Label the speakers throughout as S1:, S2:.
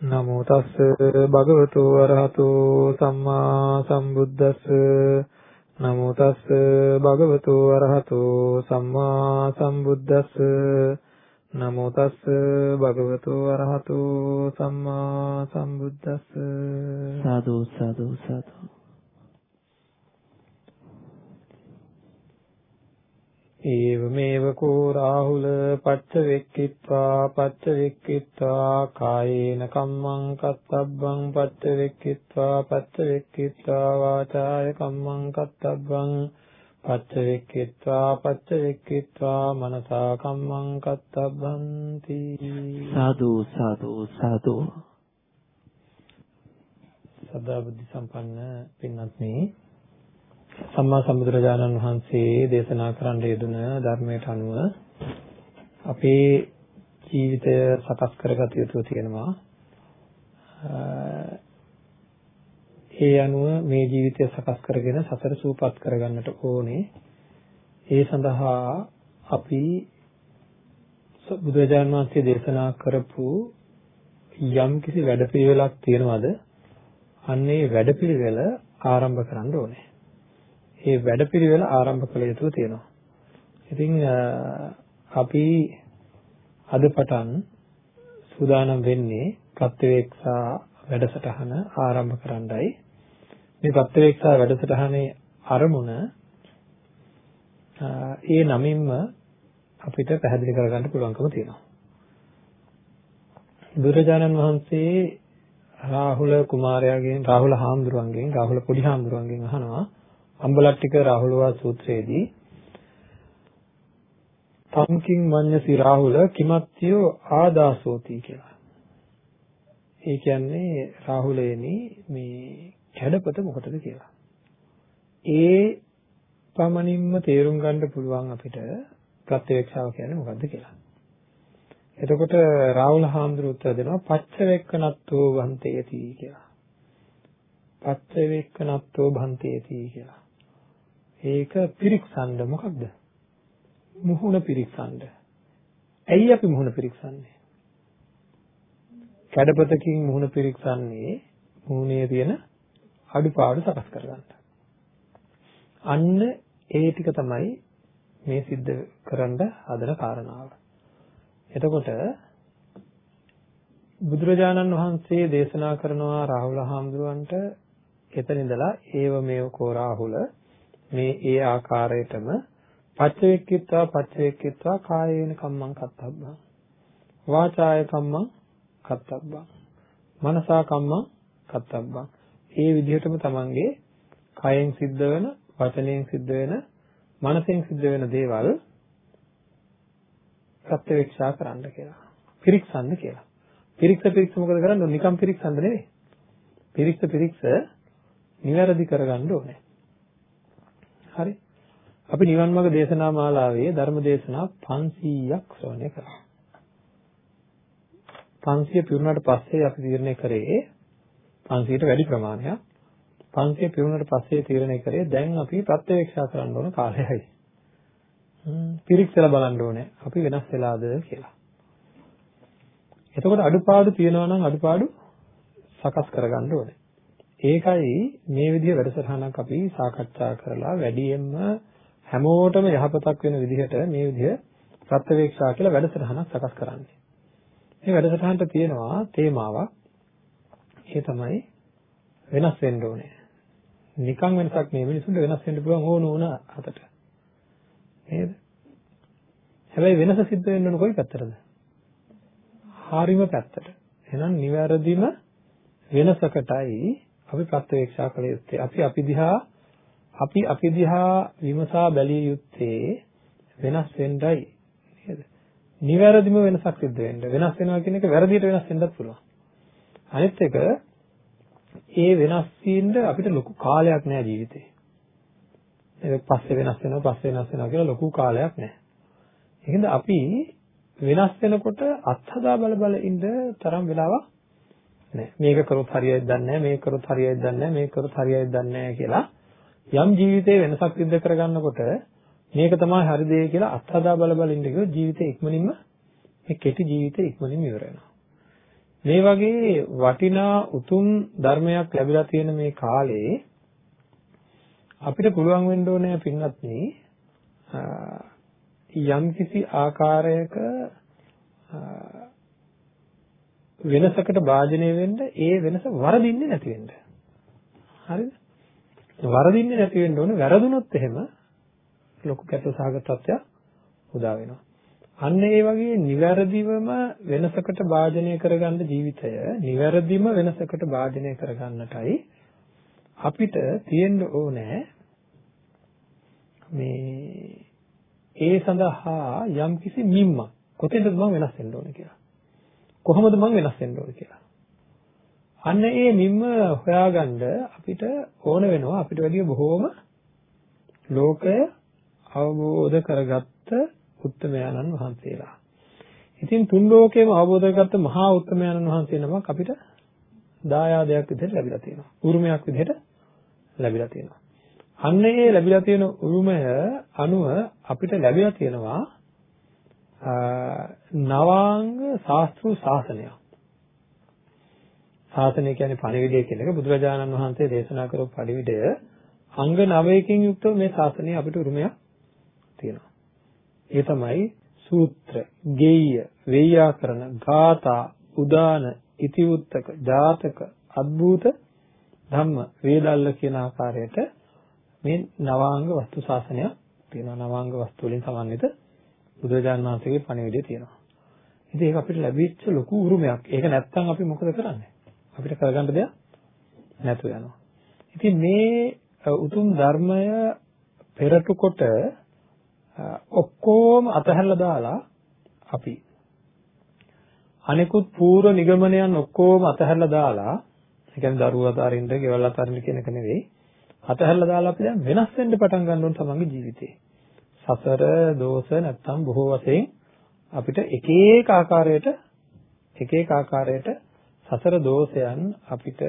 S1: නමෝ තස්ස භගවතු වරහතු සම්මා සම්බුද්දස්ස. නමෝ තස්ස භගවතු වරහතු සම්මා සම්බුද්දස්ස. නමෝ තස්ස භගවතු වරහතු සම්මා සම්බුද්දස්ස.
S2: සාදු සාදු සාදු.
S1: ඒවමේව කෝ රාහුල පච්ච වෙක්කිත්වා පච්ච වෙක්කිත්වා කායේන කම්මං කත්තබ්බං පච්ච වෙක්කිත්වා පච්ච වෙක්කිත්වා වාචාය කම්මං කත්තබ්බං පච්ච වෙක්කිත්වා පච්ච වෙක්කිත්වා මනසා කම්මං කත්තබ්බන්ති
S2: සාදු සාදු සාදු
S1: සදා බුද්ධ සම්පන්න පින්වත්නි සම්මා සම්බුදුරජාණන් වහන්සේ දේශනා කරන්න යෙදුන ධර්මයට අනුව අපේ ජීවිතය සකස් කරගත යුතු තියෙනවා. ඒ අනුව මේ ජීවිතය සකස් කරගෙන සතර සූපත් කරගන්නට ඕනේ. ඒ සඳහා අපි බුදුරජාණන් වහන්සේ දේශනා කරපු යම් කිසි වැඩපිළිවෙලක් තියෙනවද? අන්නේ වැඩපිළිවෙල ආරම්භ කරන්න ඕනේ. ඒ වැඩපිළිවෙල ආරම්භ කළ යුතු තියෙනවා. ඉතින් අපි අද පටන් සූදානම් වෙන්නේ ප්‍රත්‍යවේක්ෂා වැඩසටහන ආරම්භ කරන්නයි. මේ ප්‍රත්‍යවේක්ෂා වැඩසටහනේ අරමුණ ඒ නමින්ම අපිට පැහැදිලි කරගන්න පුළුවන්කම තියෙනවා. බුදුරජාණන් වහන්සේ රාහුල කුමාරයාගෙන් රාහුල හාමුදුරුවන්ගෙන් රාහුල පොඩි හාමුදුරුවන්ගෙන් අහනවා අම්බලට්ටික රාහුලවා සූත්‍රයේදී තම්කින් මඤ්ඤසි රාහුල කිමත්යෝ ආදාසෝති කියලා. ඒ කියන්නේ රාහුලේනි මේ කැඩපත මොකටද කියලා. ඒ පමණින්ම තේරුම් ගන්න පුළුවන් අපිට ප්‍රත්‍යක්ෂාව කියන්නේ මොකද්ද කියලා. එතකොට රාහුල හාමුදුරුවෝ උත්තර දෙනවා පච්චවෙක්කනත්තෝ වන්තේති කියලා. පච්චවෙක්කනත්තෝ භන්තේති කියලා. ඒක පිරික්සන්න මොකක්ද? මුහුණ පිරික්සන්න. ඇයි අපි මුහුණ පිරික්සන්නේ? කැඩපතකින් මුහුණ පිරික්සන්නේ මුහුණේ තියෙන අඩුපාඩු සකස් කරගන්න. අන්න ඒ ටික තමයි මේ සිද්ධ කරන්න හදන කාරණාව. එතකොට බුදුරජාණන් වහන්සේ දේශනා කරනවා රාහුල හාමුදුරුවන්ට එතන ඉඳලා ඒව මේව කෝ රාහුල මේ ඒ ආකාරයටම පච්චවෙක්කිත්වා පච්චවෙක්කිත්වා කායේන කම්මං කත්තබ්බං වාචාය කම්මං කත්තබ්බං මනසා කම්මං කත්තබ්බං ඒ විදිහටම තමන්ගේ කයෙන් සිද්ධ වෙන වචනයෙන් සිද්ධ වෙන මනසෙන් සිද්ධ වෙන දේවල් ප්‍රත්‍යවේක්ෂා කරන්න කියලා. පිරික්සන්න කියලා. පිරික්ස පිරික්ස මොකද කරන්නේ? නිකම් පිරික්සන්න නෙවෙයි. පිරික්ස පිරික්ස නිවැරදි කරගන්න ඕනේ. හරි. අපි නිවන් මාර්ග දේශනා මාලාවේ ධර්ම දේශනා 500ක් ශ්‍රවණය කරා. 500 පිරුණාට පස්සේ අපි තීරණය කරේ 500ට වැඩි ප්‍රමාණයක් 500 පිරුණාට පස්සේ තීරණය කරේ දැන් අපි ප්‍රත්‍යක්ෂා කරන්න ඕන කාලයයි. පිරික්සලා බලන්න ඕනේ අපි වෙනස් වෙලාද කියලා. එතකොට අඩුපාඩු තියෙනවා නම් අඩුපාඩු සකස් කරගන්න ඕනේ. ඒකයි මේ විදිහ වැඩසටහනක් අපි සාකච්ඡා කරලා වැඩියෙන්ම හැමෝටම යහපතක් වෙන විදිහට මේ විදිහ ප්‍රත්‍යවේක්ෂා කියලා වැඩසටහනක් සකස් කරන්නේ. මේ වැඩසටහනට තියෙනවා තේමාවක්. ඒ තමයි වෙනස් වෙන්න ඕනේ. නිකන් වෙනසක් මේ මිනිසුන්ට වෙනස් වෙන්න පුළුවන් ඕන ඕන අතට. නේද? හැබැයි වෙනස සිද්ධ වෙන්න ඕන කොයි පැත්තටද? හරිම පැත්තට. එහෙනම් නිවැරදිම වෙනසකටයි අපි ප්‍රත්‍යක්ෂා කළ යුත්තේ. අපි අපි දිහා අපි අපි දිහා විමසා බැලිය යුත්තේ වෙනස් වෙන්නයි නේද? නිවැරදිම වෙනසක් සිද්ධ වෙන්න. වෙනස් වෙනවා කියන එක වැරදියට වෙනස් වෙන්නත් පුළුවන්. අනිත් එක ඒ වෙනස් වීමද අපිට ලොකු කාලයක් නෑ ජීවිතේ. ඒක පස්සේ වෙනස් වෙනවා පස්සේ වෙනස් වෙනවා කියලා ලොකු කාලයක් නෑ. ඒකෙන්ද අපි වෙනස් වෙනකොට අත්හදා බල බල ඉන්න තරම් වෙලාවක් නෑ. මේක කරොත් හරියයිද දන්නේ නෑ මේක කරොත් හරියයිද දන්නේ නෑ මේක කරොත් හරියයිද දන්නේ නෑ කියලා යම් ජීවිතේ වෙනසක් සිද්ධ කරගන්නකොට මේක තමයි හරි දේ කියලා අත්හදා බල බල ඉන්න කිව්වොත් ජීවිතේ ඉක්මනින්ම මේ කෙටි ජීවිතේ ඉක්මනින්ම ඉවර වෙනවා. මේ වගේ වටිනා උතුම් ධර්මයක් ලැබිලා තියෙන මේ කාලේ අපිට පුළුවන් වෙන්න ඕනේ පින්වත්නි යම් කිසි ආකාරයක වෙනසකට භාජනය වෙන්න ඒ වෙනස වරදින්නේ නැති වෙන්න. හරිද? වරදින්නේ නැති වෙන්න ඕනේ. වැරදුනොත් එහෙම ලොකු කැත සහගත තත්ත්වයක් උදා වෙනවා. අන්න ඒ වගේ නිවැරදිවම වෙනසකට භාජනය කරගන්න ජීවිතය නිවැරදිම වෙනසකට භාජනය කරගන්නටයි අපිට තියෙන්න ඕනේ මේ ඒ සඳහා යම්කිසි මිම්මක් කොතෙන්ද මම වෙනස් වෙන්න ඕනේ කියලා කොහොමද මම වෙනස් වෙන්න ඕනේ කියලා අන්න ඒ මිම්ම හොයාගන්න අපිට ඕන වෙනවා අපිට වැඩිය බොහෝම ලෝකය අවබෝධ කරගත්ත උත්තමයන්න් වහන්සේලා. ඉතින් තුන් ලෝකේම අවබෝධ කරගත්ත මහා උත්තමයන්න් වහන්සේ නමක් අපිට දායාදයක් විදිහට ලැබිලා තියෙනවා. උරුමයක් විදිහට ලැබිලා තියෙනවා. අන්න ඒ ලැබිලා තියෙන උරුමය අනුව අපිට ලැබිලා තියෙනවා නවාංග ශාස්ත්‍රු ශාසනයක්. ශාසනය කියන්නේ පණිවිඩය කියන එක බුදුරජාණන් වහන්සේ දේශනා කරපු පණිවිඩය අංග 9කින් යුක්තව මේ ශාසනය අපිට උරුමයක් තියෙනවා. ඒ තමයි සූත්‍ර, ගෙය්‍ය, වේයාකරණ, ගාථා, උදාන, ඉතිවුත්තක, ජාතක, අද්භූත ධම්ම, වේදල්ල කියන ආකාරයට මේ නවාංග වස්තු ශාසනය තියෙනවා. නවාංග වස්තු වලින් සමන්විත බුදුරජාණන් වහන්සේගේ පණිවිඩය තියෙනවා. ඉතින් ඒක අපිට ලැබිච්ච ලොකු උරුමයක්. ඒක නැත්තම් අපි මොකද කරන්නේ? අපිට කරගන්න දෙයක් නැතු වෙනවා. ඉතින් මේ උතුම් ධර්මය පෙරටු කොට ඔක්කොම අතහැරලා දාලා අපි අනිකුත් පූර්ව නිගමනයන් ඔක්කොම අතහැරලා දාලා ඒ කියන්නේ දරුවෝ අතරින්ද, ගෙවල් අතරින්ද කියන එක නෙවෙයි. අතහැරලා දාලා අපි දැන් වෙනස් වෙන්න පටන් ගන්න ඕන තමන්ගේ ජීවිතේ. සසර දෝෂ නැත්තම් බොහෝ වශයෙන් අපිට එක එක ආකාරයට එක එක ආකාරයට සසර දෝෂයන් අපිට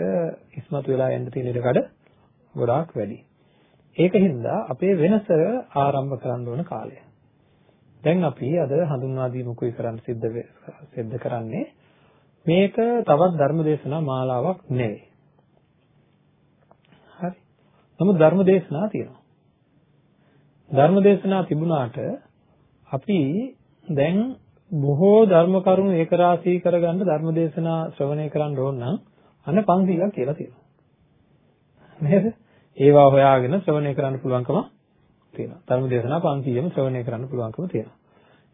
S1: ඉස්මතු වෙලා යන්න තියෙන ඉඩකඩ ගොඩාක් වැඩි. ඒකින්ද අපේ වෙනස ආරම්භ කරන්න ඕන කාලය. දැන් අපි අද හඳුන්වා දීමකුයි කරන්න සිද්ධ සිද්ධ කරන්නේ මේක තවත් ධර්ම දේශනා මාලාවක් නෙවෙයි. හරි. නමුත් ධර්ම දේශනා තියෙනවා. ධර්ම දේශනා තිබුණාට අපි දැන් බොහෝ ධර්ම කරුණු ඒක රාශී කරගන්න ධර්ම දේශනා ශ්‍රවණය කරන්න ඕන නම් අන්න 500ක් කියලා තියෙනවා. නේද? ඒවා හොයාගෙන ශ්‍රවණය කරන්න පුළුවන්කම තියෙනවා. ධර්ම දේශනා 500ම ශ්‍රවණය කරන්න පුළුවන්කම තියෙනවා.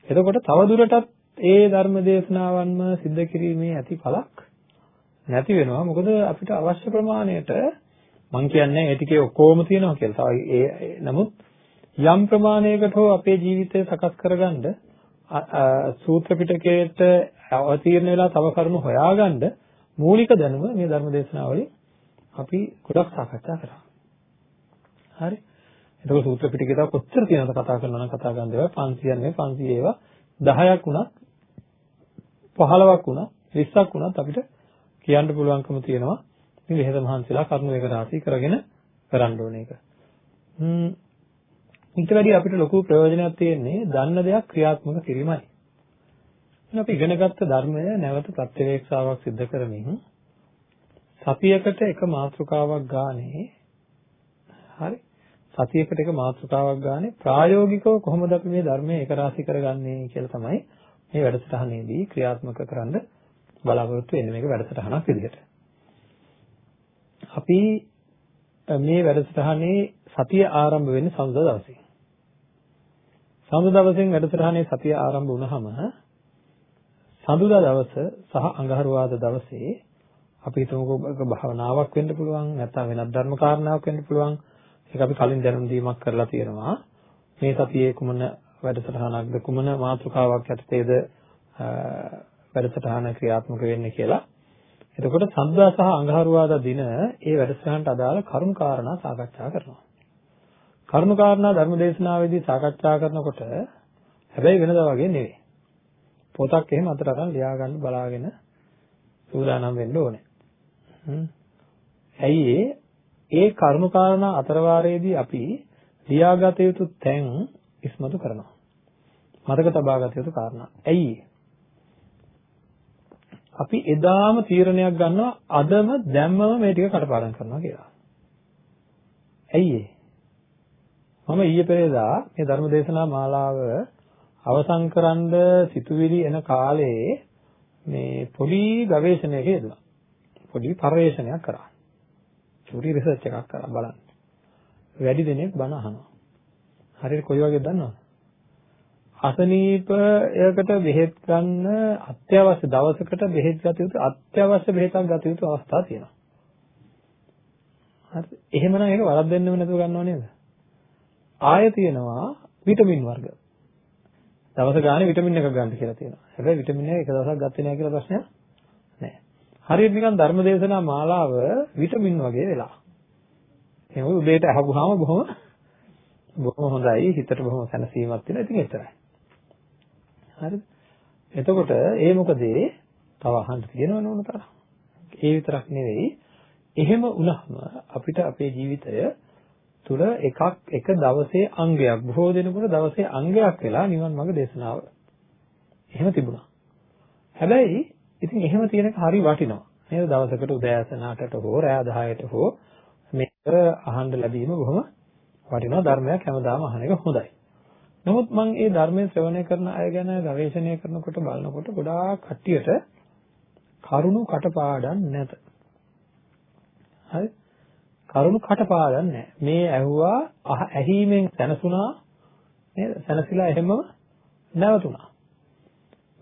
S1: එතකොට තව දුරටත් ඒ ධර්ම දේශනාවන්ම සිද්ධ කිරීමේ ඇති පළක් නැති වෙනවා. මොකද අපිට අවශ්‍ය ප්‍රමාණයට මම කියන්නේ ඒ ටිකේ ඔක්කොම තියෙනවා කියලා. තව ඒ නමුත් යම් ප්‍රමාණයකට හෝ අපේ ජීවිතය සකස් කරගන්න සූත්‍ර පිටකයට අවතීර්ණ වෙලා තව කරුණු හොයාගන්න මූලික දැනුම මේ ධර්ම දේශනාවලින් අපි ගොඩක් සාකච්ඡා කරා. හරි. එතකොට සූත්‍ර පිටකේ තව කොච්චර තියෙනවද කතා කරනවා නම් කතා කරන්න දේවල් 500 නෙවෙයි 500 ඒවා 10ක් වුණත් 15ක් වුණත් 20ක් වුණත් අපිට කියන්න පුළුවන්කම තියෙනවා. ඉතින් වෙහෙස මහන්සිලා කරුණු එක රාශී කරගෙන කරන්න ඕනේ ඒක. ම්ම් ඊට වැඩි අපිට ලොකු ප්‍රයෝජනයක් තියෙන්නේ දන්න දෙයක් ක්‍රියාත්මක කිරීමයි. අපි ඉගෙනගත්ත ධර්මය නැවත ප්‍රත්‍යවේක්ෂාවක් සිදු කරමින් සතියකට එක මාතෘකාවක් ගානේ හරි සතියකට එක මාතෘකාවක් ගානේ ප්‍රායෝගිකව කොහොමද අපි මේ ධර්මය එක රාශී කරගන්නේ කියලා තමයි මේ වැඩසටහනේදී ක්‍රියාත්මක කරන්න බලාපොරොත්තු වෙන්නේ මේක වැඩසටහනක් විදිහට. අපි මේ වැඩසටහනේ සතිය ආරම්භ වෙන්නේ සඳුදා දවසේ. සඳුදා දවසෙන් වැඩසටහනේ සතිය ආරම්භ වුණාම සඳුදා දවස සහ අඟහරුවාදා දවසේ අපි හිතමුකෝ භාවනාවක් වෙන්න පුළුවන් නැත්නම් වෙනත් ධර්ම කාරණාවක් වෙන්න පුළුවන් ඒක අපි කලින් දැනුම් දීමක් කරලා තියෙනවා. මේ සතියේ කුමන වැඩසටහනක්ද කුමන මාතෘකාවක් යටතේද වැඩසටහන ක්‍රියාත්මක වෙන්නේ කියලා. එතකොට සද්දා සහ අඟහරුවාදා දින ඒ වැඩසටහනට අදාළ කරුණු කාරණා සාකච්ඡා කරනවා. කරුණු කාරණා ධර්මදේශනාවේදී සාකච්ඡා කරනකොට හැබැයි වෙනදා වගේ නෙවෙයි. පොතක් එහෙම අතට අරන් ලියා ගන්න බලාගෙන සූදානම් වෙන්න ඕනේ. ඇයි ඒ කරුණු කාරණා අතරවාරයේදී අපි ලියාගත යුතු තැන් ඉස්මතු කරනවා. මතක තබා ගත යුතු කාරණා. ඇයි අපි එදාම තීරණයක් ගන්නවා අදම දැම්මම මේ ටික කටපාඩම් කරනවා කියලා. ඇයි මම ඊයේ පෙරේදා මේ ධර්ම දේශනා මාලාව අවසන් කරන්න සිතුවිලි එන කාලේ මේ පොඩි ගවේෂණයක යෙදුණා. පොඩි පර්යේෂණයක් කරා. චූටි රිසර්ච් එකක් කරා බලන්න. වැඩි දෙනෙක් බණ අහනවා. හරියට කොයි වගේද දන්නවද? අසනීපයකට බෙහෙත් ගන්න අත්‍යවශ්‍ය දවසකට බෙහෙත් ගත යුතු අත්‍යවශ්‍ය බෙහෙතක් ගත යුතු අවස්ථා තියෙනවා. හරි. එහෙමනම් ඒක වරද්දෙන්නෙම නැතුව ගන්නව නේද? ආයෙ තියෙනවා විටමින් වර්ග. දවස ගානේ විටමින් එකක් ගන්න කියලා තියෙනවා. හැබැයි විටමින් එක එක දවසක් ගත්තේ නැහැ කියලා ප්‍රශ්නයක් නැහැ. හරියට නිකන් ධර්මදේශනා මාලාව විටමින් වගේ වෙලා. එහෙනම් උදේට අහපුවාම බොහොම බොහොම හොඳයි හිතට බොහොම සැනසීමක් තියෙනවා. ඉතින් එච්චරයි. හරිද? එතකොට ඒ මොකද තව අහන්න තියෙනව නෝන තරම්. ඒ විතරක් නෙවෙයි. එහෙම වුණාම අපිට අපේ ජීවිතය තුල එකක් එක දවසේ අංගයක් බොහෝ දෙනෙකුට දවසේ අංගයක් වෙලා නිවන් මාර්ග දේශනාව. එහෙම තිබුණා. හැබැයි ඉතින් එහෙම තියෙන එක හරි වටිනවා. නේද? දවසකට උදෑසන 8ට හෝ රෑ 10ට හෝ මේක අහන්න ලැබීම බොහොම වටිනවා ධර්මයක් හැමදාම අහන එක හොඳයි. නමුත් මම මේ ධර්මයේ ශ්‍රවණය කරන අය ගැන ගවේෂණය කරනකොට බලනකොට ගොඩාක් කට්ටියට කරුණු කටපාඩම් නැත. හරි? කරුණු කටපාඩම් නැහැ. මේ ඇහුවා ඇහිමෙන් සැනසුණා නේද? සැනසিলা එහෙම නැවතුණා.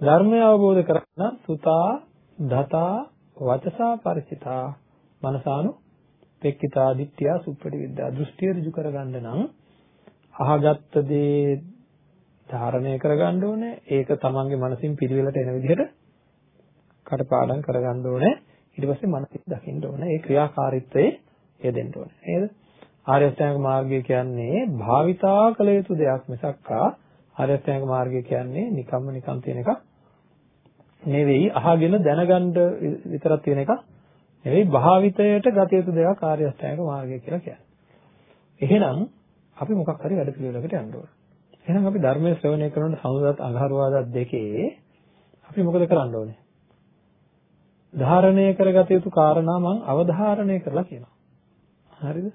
S1: ධර්මය අවබෝධ කරගන්න සුතා, දතා, වචසා පරිචිතා, මනසානු පෙක්කිතා දිට්ඨිය සුප්පටි විද්‍යා දෘෂ්ටිය ඍජු කරගන්න නම් අහගත්ත දේ ධාරණය කරගන්න ඕනේ. ඒක තමන්ගේ මනසින් පිළිවෙලට එන විදිහට කටපාඩම් කරගන්න ඕනේ. ඊට පස්සේ මනසින් දකින්න ඕනේ. ඒ ක්‍රියාකාරීත්වයේ යෙදෙන්න ඕනේ. නේද? ආර්ය අෂ්ටාංග මාර්ගය කියන්නේ භාවිතා කළ යුතු දෙයක් මිසක්කා ආර්ය අෂ්ටාංග මාර්ගය කියන්නේ නිකම්ම නිකම් තියෙන එකක් නෙවෙයි. අහගෙන දැනගන්න විතරක් තියෙන එකක් නෙවෙයි. භාවිතයට ගත යුතු දෙයක් ආර්ය අෂ්ටාංග මාර්ගය කියලා කියන්නේ. එහෙනම් අපි මොකක් හරි වැඩ පිළිවෙලකට යන්න ඕනේ. එහෙනම් අපි ධර්මයේ ශ්‍රවණය කරනකොට සමුදත් අඟහරුවාදත් දෙකේ අපි මොකද කරන්න ඕනේ? ධාරණය කරගත යුතු කාරණා මම අවධාරණය කරලා කියනවා. හරිද?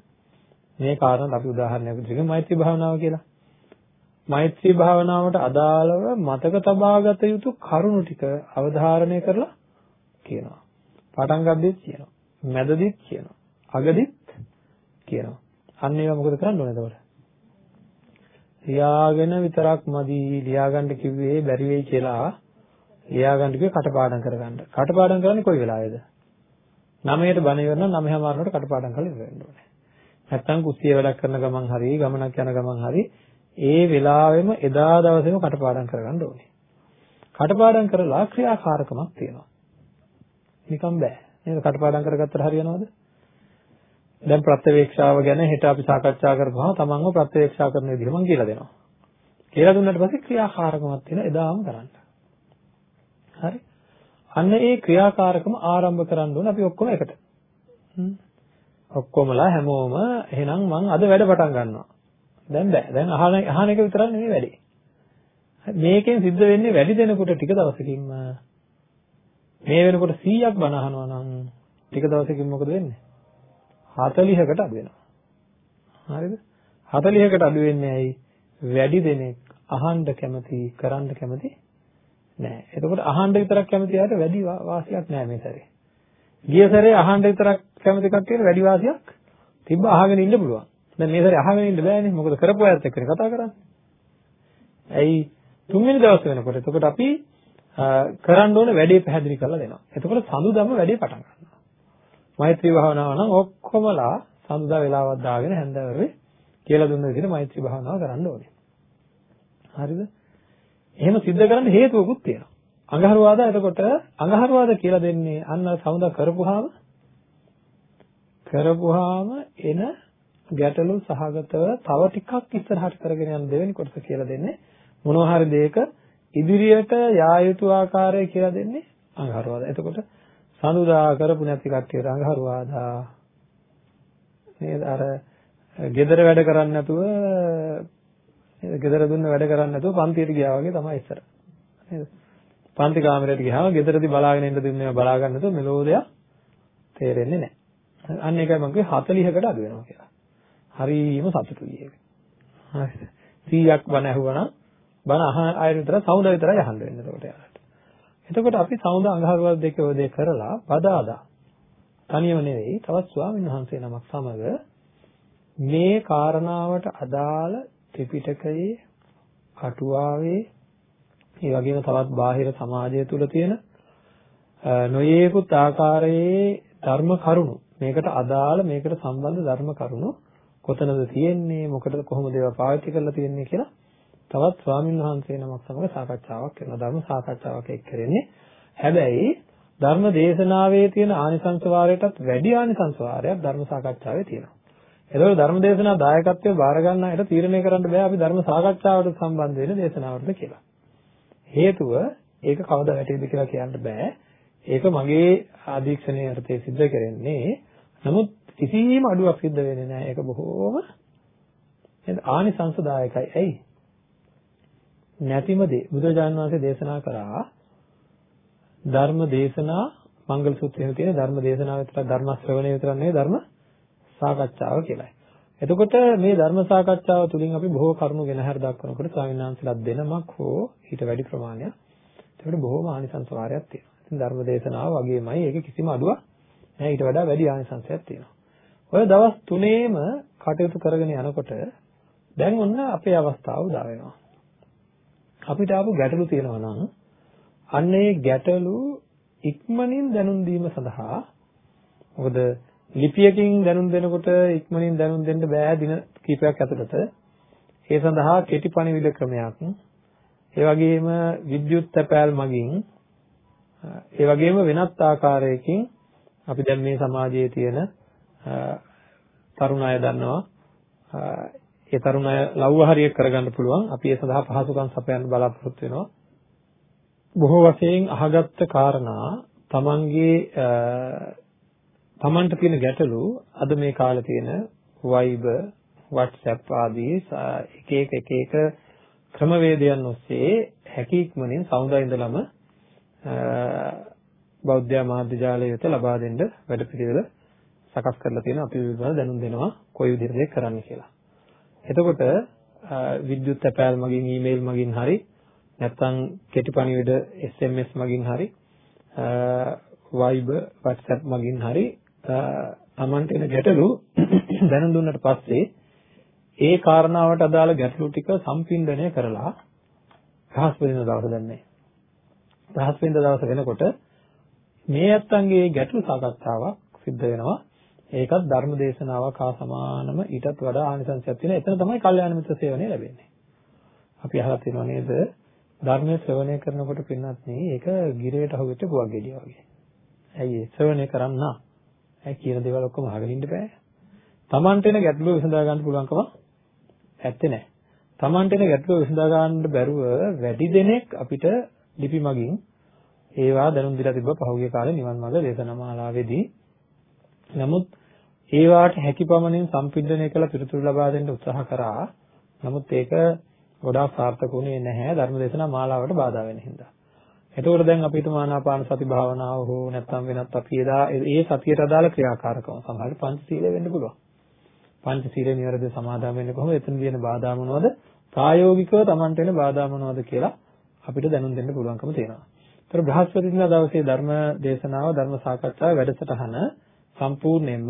S1: මේ කාරණාත් අපි උදාහරණයක් විදිහට මෛත්‍රී භාවනාව කියලා. මෛත්‍රී භාවනාවට අදාළව මතක තබාගත යුතු කරුණු ටික අවධාරණය කරලා කියනවා. පටන් ගද්දිත් කියනවා. මැදදිත් කියනවා. අගදිත් කියනවා. අන්න ඒවා මොකද කරන්න ඕනේ එතකොට? ලියාගෙන විතරක් මදි ලියාගන්න කිව්වේ බැරි වෙයි කියලා ලියාගන්න කිව්වේ කටපාඩම් කරගන්න. කටපාඩම් කරන්නේ කොයි වෙලාවේද? 9ට බණ ඉවර නම් 9 හමාරනට කටපාඩම් කරලා ඉවර වෙන්න ඕනේ. නැත්තම් කුස්සිය වැඩක් කරන ගමන් හරි ගමනක් යන ගමන් හරි ඒ වෙලාවෙම එදා දවසේම කටපාඩම් කරගන්න ඕනේ. කටපාඩම් කරලා ක්‍රියාකාරකමක් තියෙනවා. නිකම් බෑ. නේද? කටපාඩම් කරගත්තට හරියනවද? දැන් ප්‍රත්‍යවේක්ෂාව ගැන හෙට අපි සාකච්ඡා කරපුවාම තමන්ව ප්‍රත්‍යවේක්ෂා කරන විදිහ මම කියලා දෙනවා. කියලා දුන්නාට පස්සේ ක්‍රියාකාරකමක් තියෙන එදාම කරන්න. හරි? අන්න ඒ ක්‍රියාකාරකම ආරම්භ කරන්න ඕන අපි ඔක්කොම එකට. ඔක්කොමලා හැමෝම එහෙනම් මම අද වැඩ පටන් ගන්නවා. දැන් බෑ. දැන් අහන අහන එක විතරක් නෙමෙයි වැඩේ. මේකෙන් සිද්ධ වෙන්නේ වැඩි දෙනෙකුට ටික දවසකින්ම මේ වෙනකොට 100ක් බණ අහනවා නම් ටික දවසකින් මොකද වෙන්නේ? 40කට අඩු වෙනවා. හරිද? 40කට අඩු වෙන්නේ ඇයි? වැඩි දෙනෙක් අහන්න කැමති, කරන්න කැමති නෑ. එතකොට අහන්න විතරක් කැමති අයට වැඩි වාසියක් නෑ මේ සැරේ. ගිය සැරේ අහන්න විතරක් කැමති කට්ටියට වැඩි වාසියක් තිබ්බ අහගෙන ඉන්න පුළුවන්. දැන් මේ සැරේ අහගෙන ඉන්න බෑනේ. මොකද කරපු අයත් එක්කනේ කතා කරන්නේ. ඇයි තුන්වෙනි දවස් වෙනකොට එතකොට අපි කරන්න ඕන වැඩේ පැහැදිලි කරලා දෙනවා. එතකොට සඳුදම වැඩේ පටන් ගන්නවා. මෛත්‍රී භාවනාව නම් ඔක්කොමලා සඳුදා වෙලාවක් දාගෙන හැන්දෑවරුවේ කියලා දුන්න විදිහට මෛත්‍රී භාවනාව කරන්න ඕනේ. හරිද? එහෙම සිද්ධ කරන්න හේතුවකුත් තියෙනවා. අඟහරුවාදා එතකොට අඟහරුවාදා කියලා දෙන්නේ අන්න සමුදා කරපුවාම කරපුවාම එන ගැටලු සහගතව තව ටිකක් ඉස්සරහට කරගෙන යන දෙවෙනි කොටස කියලා දෙන්නේ මොනවා හරි දෙයක ඉදිරියට යා යුතු ආකාරය කියලා දෙන්නේ අඟහරුවාදා. එතකොට සඳුදා කරපු නැති කට්ටියට අඟහරුවාදා නේද අර gedara වැඩ කරන්නේ නැතුව නේද? gedara දුන්න වැඩ කරන්නේ නැතුව පන්තියට ගියා වගේ තමයි ඉස්සර. නේද? පන්ති කාමරයට ගියාම ගෙදරදී බලාගෙන ඉන්න දුන්නේ බලා ගන්න නැතුව මෙලෝදයක් තේරෙන්නේ නැහැ. අන්න ඒකයි මම කිව්වේ 40කට අඩු වෙනවා කියලා. හරිම සතුටුයි ඒක. හරිද? 100ක් බණ ඇහුවනම් බණ අහ ආයෙ විතර සමුද විතරයි අහන්න වෙන්නේ එතකොට යාළුවට එතකොට අපි සමුද අඟහරුවල් දෙක ඔය දෙක කරලා බදාදා තනියම නෙවෙයි තවත් ස්වාමීන් වහන්සේ නමක් සමග මේ කාරණාවට අදාළ ත්‍රිපිටකයේ අටුවාවේ ඒ වගේම තවත් බාහිර සමාජය තුල තියෙන නොයේකුත් ආකාරයේ ධර්ම කරුණු මේකට අදාළ මේකට සම්බන්ධ ධර්ම කරුණු කොතනද තියෙන්නේ මොකටද කොහොමද ඒවා පාවිච්චි කරලා තියෙන්නේ කියලා තවත් ස්වාමින් වහන්සේ නමක් සමග සාකච්ඡාවක් කරනවා ධර්ම සාකච්ඡාවක් එක් කරන්නේ හැබැයි ධර්ම දේශනාවේ තියෙන ආනිසංස වාරයටත් වැඩි ආනිසංස වාරයක් ධර්ම සාකච්ඡාවේ තියෙනවා. ඒකවල ධර්ම දේශනා දායකත්වයේ බාර ගන්න අයට තීරණය කරන්න බෑ අපි ධර්ම සාකච්ඡාවට සම්බන්ධ වෙන දේශනාවටද කියලා. හේතුව ඒක කවදා වැටෙයිද කියලා කියන්න බෑ. ඒක මගේ ආදීක්ෂණයේ අර්ථයේ සිද්ධ කරන්නේ. නමුත් කිසිම අඩුවක් සිද්ධ වෙන්නේ නැහැ. ඒක බොහෝම ආනිසංසදායකයි. ඇයි? නැතිම දේ බුදුරජාණන් වහන්සේ දේශනා කරා ධර්ම දේශනා මංගල සූත්‍රයේ තියෙන ධර්ම දේශනාව විතර ධර්ම ශ්‍රවණය විතර නෙවෙයි ධර්ම සාකච්ඡාව කියලායි. එතකොට මේ ධර්ම සාකච්ඡාව තුළින් අපි බොහෝ කරුණු ගෙන හර දක්වනකොට ස්වාමීන් වහන්සේලා දෙනමක් හෝ ඊට වැඩි ප්‍රමාණයක් ඒකට බොහෝම ආනිසංස වාරයක් තියෙනවා. ඉතින් ධර්ම දේශනාව වගේමයි ඒක කිසිම අඩුවක් නැහැ ඊට වඩා වැඩි ආනිසංසයක් තියෙනවා. ඔය දවස් තුනේම කටයුතු කරගෙන යනකොට දැන් ඔන්න අපේ අවස්ථාව උදා වෙනවා. අපිට ආපු ගැටලු තියෙනවා නම් අන්න ඒ ගැටලු ඉක්මනින් දැනුම් දීම සඳහා මොකද ලිපියකින් දැනුම් දෙනකොට ඉක්මනින් දැනුම් දෙන්න බෑ දින කිහිපයක් ඇතුළත. ඒ සඳහා කෙටි පණිවිඩ ක්‍රමයක්. ඒ වගේම විද්‍යුත් තැපෑල් මගින් ඒ වගේම වෙනත් ආකාරයකින් අපි දැන් මේ සමාජයේ තියෙන තරුණ අය දන්නවා. ඒ තරුණ අය ලව්ව හරිය කරගන්න පුළුවන්. අපි ඒ සඳහා පහසුකම් සපයන්න බලාපොරොත්තු වෙනවා. බොහෝ වශයෙන් අහගත්ත කාරණා තමන්ගේ තමන්ට තියෙන ගැටලු අද මේ කාලේ තියෙන Viber WhatsApp ආදී එක එක එක එක ක්‍රමවේදයන් ඔස්සේ හැකීක්මනින් සමුදාය ඉඳලම බෞද්ධ මාධ්‍ය ජාලය වෙත ලබා දෙන්න වැඩපිළිවෙල සකස් කරලා තියෙන අපි විභාග දැනුම් දෙනවා කොයි විදිහටද කරන්න කියලා. එතකොට විද්‍යුත් තැපෑල් මගින් ඊමේල් මගින් හරි නැත්නම් කෙටි පණිවිඩ SMS මගින් හරි Viber WhatsApp මගින් හරි තමන්ට එන ගැටලු දැනුම් දුන්නට පස්සේ ඒ කාරණාවට අදාළ ගැටලු ටික සම්පින්දණය කරලා රහස්වෙනින දවස දැන්නේ. රහස්වෙනින දවස වෙනකොට මේ අත්තන්ගේ ගැටලු සාකච්ඡාවක් සිද්ධ වෙනවා. ඒකත් ධර්ම දේශනාවක් හා සමානම ඊටත් වඩා ආනිසංසයක් තියෙන. එතන තමයි කල්යාණ මිත්‍ර සේවනය ලැබෙන්නේ. අපි අහලා තියෙනවා නේද? ධර්මයේ ශ්‍රවණය කරනකොට පින්නත් නේ ඒක ගිරේට අහුවෙච්ච පුවක් ගෙඩිය වගේ. ඇයි ඒ ශ්‍රවණය කරන්නා? ඇයි කියන දේවල් ඔක්කොම අහගෙන ඉන්න බෑ. Tamanට එන ගැටලුව විසඳා ගන්න පුළුවන්කම ඇත්තේ නැහැ. Tamanට එන ගැටලුව විසඳා ගන්න බැරුව වැඩි දෙනෙක් අපිට ලිපි මගින් ඒවා දැනුම් දීලා තිබ්බ පහුගිය කාලේ නිවන් මාර්ග දේශනාමාලාවේදී. නමුත් ඒවාට හැකියපමණින් සම්පින්දනය කළ පිළිතුරු ලබා දෙන්න උත්සාහ කරා. නමුත් ඒක ගොඩාක් සාර්ථක වුණේ නැහැ ධර්ම දේශනා මාලාවට බාධා වෙන හින්දා. එතකොට දැන් අපි හිතමු ආනාපාන සති භාවනාව හෝ නැත්නම් වෙනත් අපි එදා ඒ සතියට අදාළ ක්‍රියාකාරකම් සමහරවිට පංචශීලය වෙන්න පුළුවන්. පංචශීලය නිවැරදිව සමාදන් වෙන්නේ කොහොමද? එතන තියෙන බාධා මොනවද? ප්‍රායෝගිකව Tamanට වෙන බාධා මොනවද කියලා අපිට දැනුම් දෙන්න පුළුවන්කම තියෙනවා. ඒතර බ්‍රහස්පතින්දා දවසේ ධර්ම දේශනාව ධර්ම සාකච්ඡාව වැඩසටහන සම්පූර්ණයෙන්ම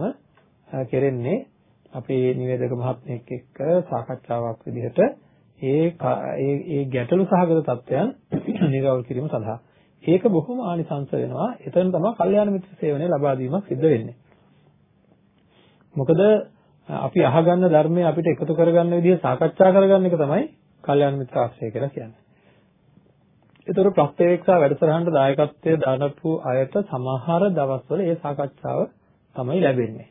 S1: කෙරෙන්නේ අපේ නිවේදක මහත්මයෙක් එක්ක සාකච්ඡාවක් විදිහට ඒ ඒ ගැටලු සහගත තත්ත්වයන් නිරවුල් කිරීම සඳහා ඒක බොහොම ආනිසංස වෙනවා. එතන තමයි කල්යාණ මිත්‍ර සේවනය ලබා දීමක් සිද්ධ වෙන්නේ. මොකද අපි අහගන්න ධර්මය අපිට එකතු කරගන්න විදිහ සාකච්ඡා කරගන්න එක තමයි කල්යාණ මිත්‍ර ආශ්‍රය කියලා කියන්නේ. ඒතර ප්‍රත්‍යක්ෂා වැඩසටහනට දායකත්වයේ දානපු අයට සමහර දවස්වල ඒ සාකච්ඡාව තමයි ලැබෙන්නේ.